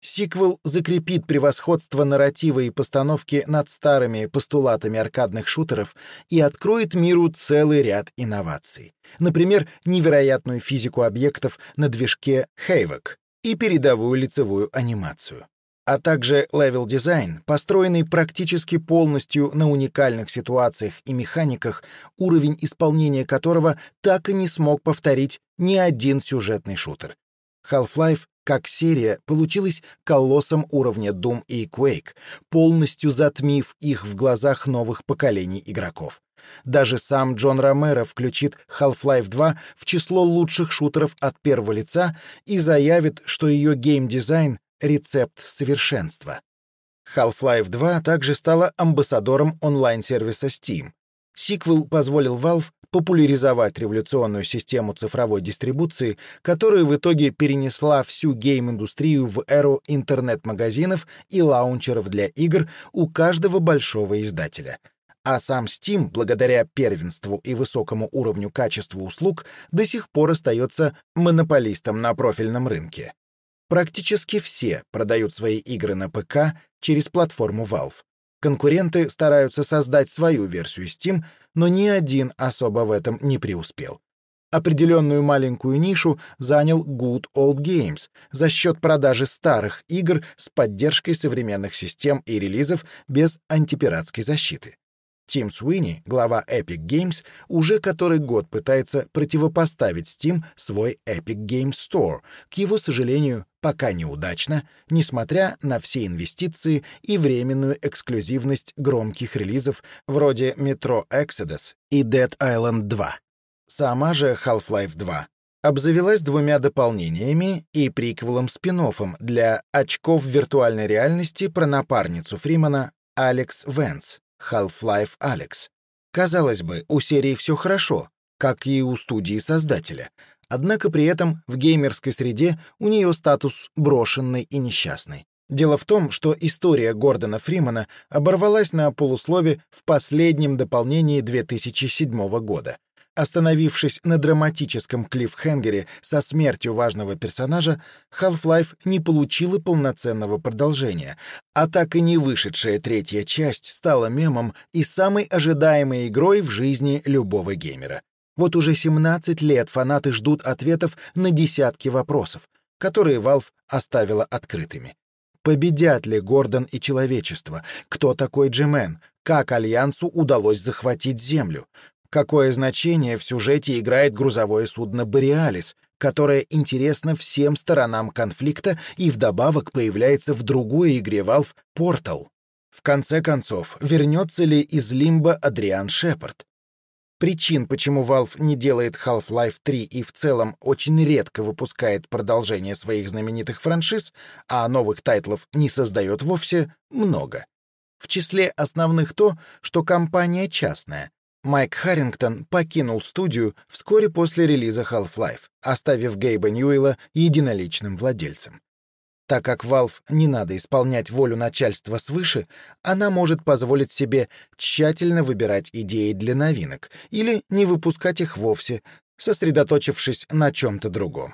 Сиквел закрепит превосходство нарратива и постановки над старыми постулатами аркадных шутеров и откроет миру целый ряд инноваций. Например, невероятную физику объектов на движке Havok и передовую лицевую анимацию а также левел-дизайн, построенный практически полностью на уникальных ситуациях и механиках, уровень исполнения которого так и не смог повторить ни один сюжетный шутер. Half-Life как серия получилась колоссом уровня Doom и Quake, полностью затмив их в глазах новых поколений игроков. Даже сам Джон Ромеро включит Half-Life 2 в число лучших шутеров от первого лица и заявит, что ее геймдизайн рецепт совершенства. Half-Life 2 также стала амбассадором онлайн-сервиса Steam. Сиквел позволил Valve популяризовать революционную систему цифровой дистрибуции, которая в итоге перенесла всю гейм-индустрию в эру интернет-магазинов и лаунчеров для игр у каждого большого издателя. А сам Steam, благодаря первенству и высокому уровню качества услуг, до сих пор остается монополистом на профильном рынке. Практически все продают свои игры на ПК через платформу Valve. Конкуренты стараются создать свою версию Steam, но ни один особо в этом не преуспел. Определенную маленькую нишу занял Good Old Games за счет продажи старых игр с поддержкой современных систем и релизов без антипиратской защиты. Тим Суини, глава Epic Games, уже который год пытается противопоставить Steam свой Epic Games Store. К его сожалению, пока неудачно, несмотря на все инвестиции и временную эксклюзивность громких релизов вроде Metro Exodus и Dead Island 2. Сама же Half-Life 2 обзавелась двумя дополнениями и приквелом спин для очков виртуальной реальности про напарницу Фримана Алекс Венс, Half-Life Alex. Казалось бы, у серии все хорошо, как и у студии создателя, однако при этом в геймерской среде у нее статус брошенный и несчастный. Дело в том, что история Гордона Фримана оборвалась на полуслове в последнем дополнении 2007 года, Остановившись на драматическом клиффхенгере со смертью важного персонажа, Half-Life не получила полноценного продолжения, а так и не вышедшая третья часть стала мемом и самой ожидаемой игрой в жизни любого геймера. Вот уже 17 лет фанаты ждут ответов на десятки вопросов, которые Valve оставила открытыми. Победят ли Гордон и человечество? Кто такой Джемен? Как Альянсу удалось захватить Землю? Какое значение в сюжете играет грузовое судно «Бореалис», которое интересно всем сторонам конфликта и вдобавок появляется в другой игре Valve Portal. В конце концов, вернется ли из Лимба Адриан Шепард? Причин, почему Valve не делает Half-Life 3 и в целом очень редко выпускает продолжение своих знаменитых франшиз, а новых тайтлов не создает вовсе, много. В числе основных то, что компания частная, Майк Харрингтон покинул студию вскоре после релиза Half-Life, оставив Гейба Ньюэлла единоличным владельцем. Так как Valve не надо исполнять волю начальства свыше, она может позволить себе тщательно выбирать идеи для новинок или не выпускать их вовсе, сосредоточившись на чем-то другом.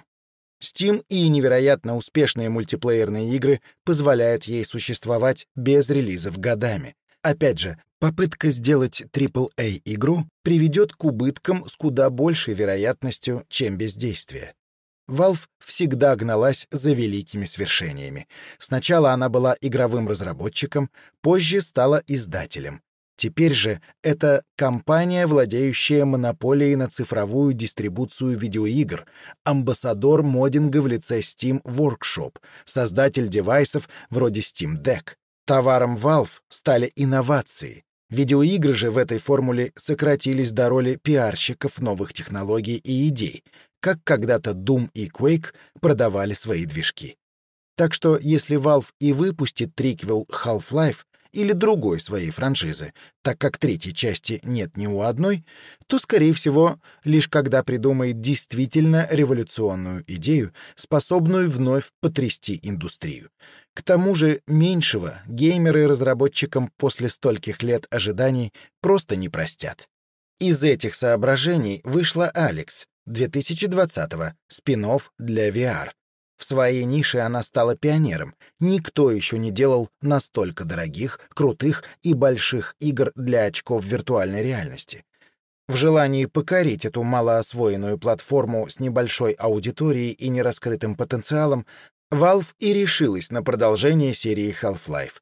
Steam и невероятно успешные мультиплеерные игры позволяют ей существовать без релизов годами. Опять же, Попытка сделать AAA-игру приведет к убыткам с куда большей вероятностью, чем бездействие. Valve всегда гналась за великими свершениями. Сначала она была игровым разработчиком, позже стала издателем. Теперь же это компания, владеющая монополией на цифровую дистрибуцию видеоигр, амбассадор моддинга в лице Steam Workshop, создатель девайсов вроде Steam Deck. Товаром Valve стали инновации, Видеоигры же в этой формуле сократились до роли пиарщиков новых технологий и идей, как когда-то Doom и Quake продавали свои движки. Так что если Valve и выпустит триквел Half-Life или другой своей франшизы, так как третьей части нет ни у одной, то, скорее всего, лишь когда придумает действительно революционную идею, способную вновь потрясти индустрию. К тому же меньшего геймеры разработчикам после стольких лет ожиданий просто не простят. Из этих соображений вышла Алекс 2020-го, спин для VR. В своей нише она стала пионером. Никто еще не делал настолько дорогих, крутых и больших игр для очков виртуальной реальности. В желании покорить эту малоосвоенную платформу с небольшой аудиторией и нераскрытым потенциалом, Valve и решилась на продолжение серии Half-Life.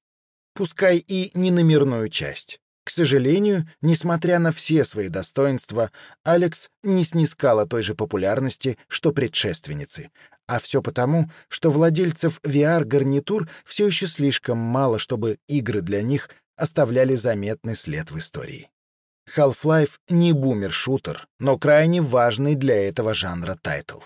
Пускай и не номерную часть. К сожалению, несмотря на все свои достоинства, Alyx не снискала той же популярности, что предшественницы. А все потому, что владельцев VR-гарнитур все еще слишком мало, чтобы игры для них оставляли заметный след в истории. Half-Life не бумер-шутер, но крайне важный для этого жанра тайтл.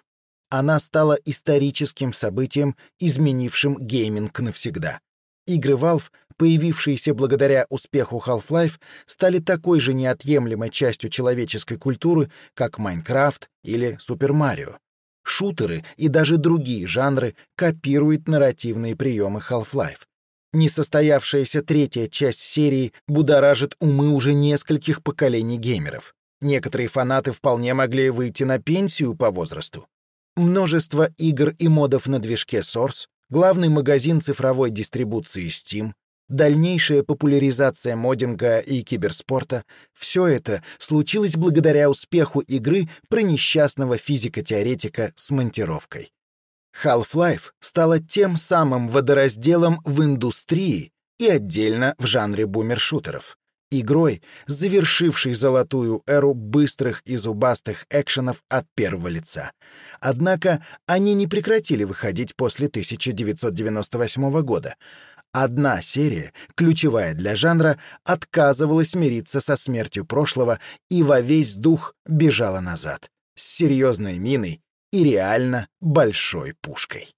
Она стала историческим событием, изменившим гейминг навсегда. Игры Valve, появившиеся благодаря успеху Half-Life, стали такой же неотъемлемой частью человеческой культуры, как Minecraft или Super Mario. Шутеры и даже другие жанры копируют нарративные приемы Half-Life. Несостоявшаяся третья часть серии будоражит умы уже нескольких поколений геймеров. Некоторые фанаты вполне могли выйти на пенсию по возрасту. Множество игр и модов на движке Source, главный магазин цифровой дистрибуции Steam, дальнейшая популяризация моддинга и киберспорта — все это случилось благодаря успеху игры про несчастного физико-теоретика с монтировкой. Half-Life стала тем самым водоразделом в индустрии и отдельно в жанре бумершутеров игрой, завершившей золотую эру быстрых и зубастых экшенов от первого лица. Однако они не прекратили выходить после 1998 года. Одна серия, ключевая для жанра, отказывалась мириться со смертью прошлого и во весь дух бежала назад, с серьезной миной и реально большой пушкой.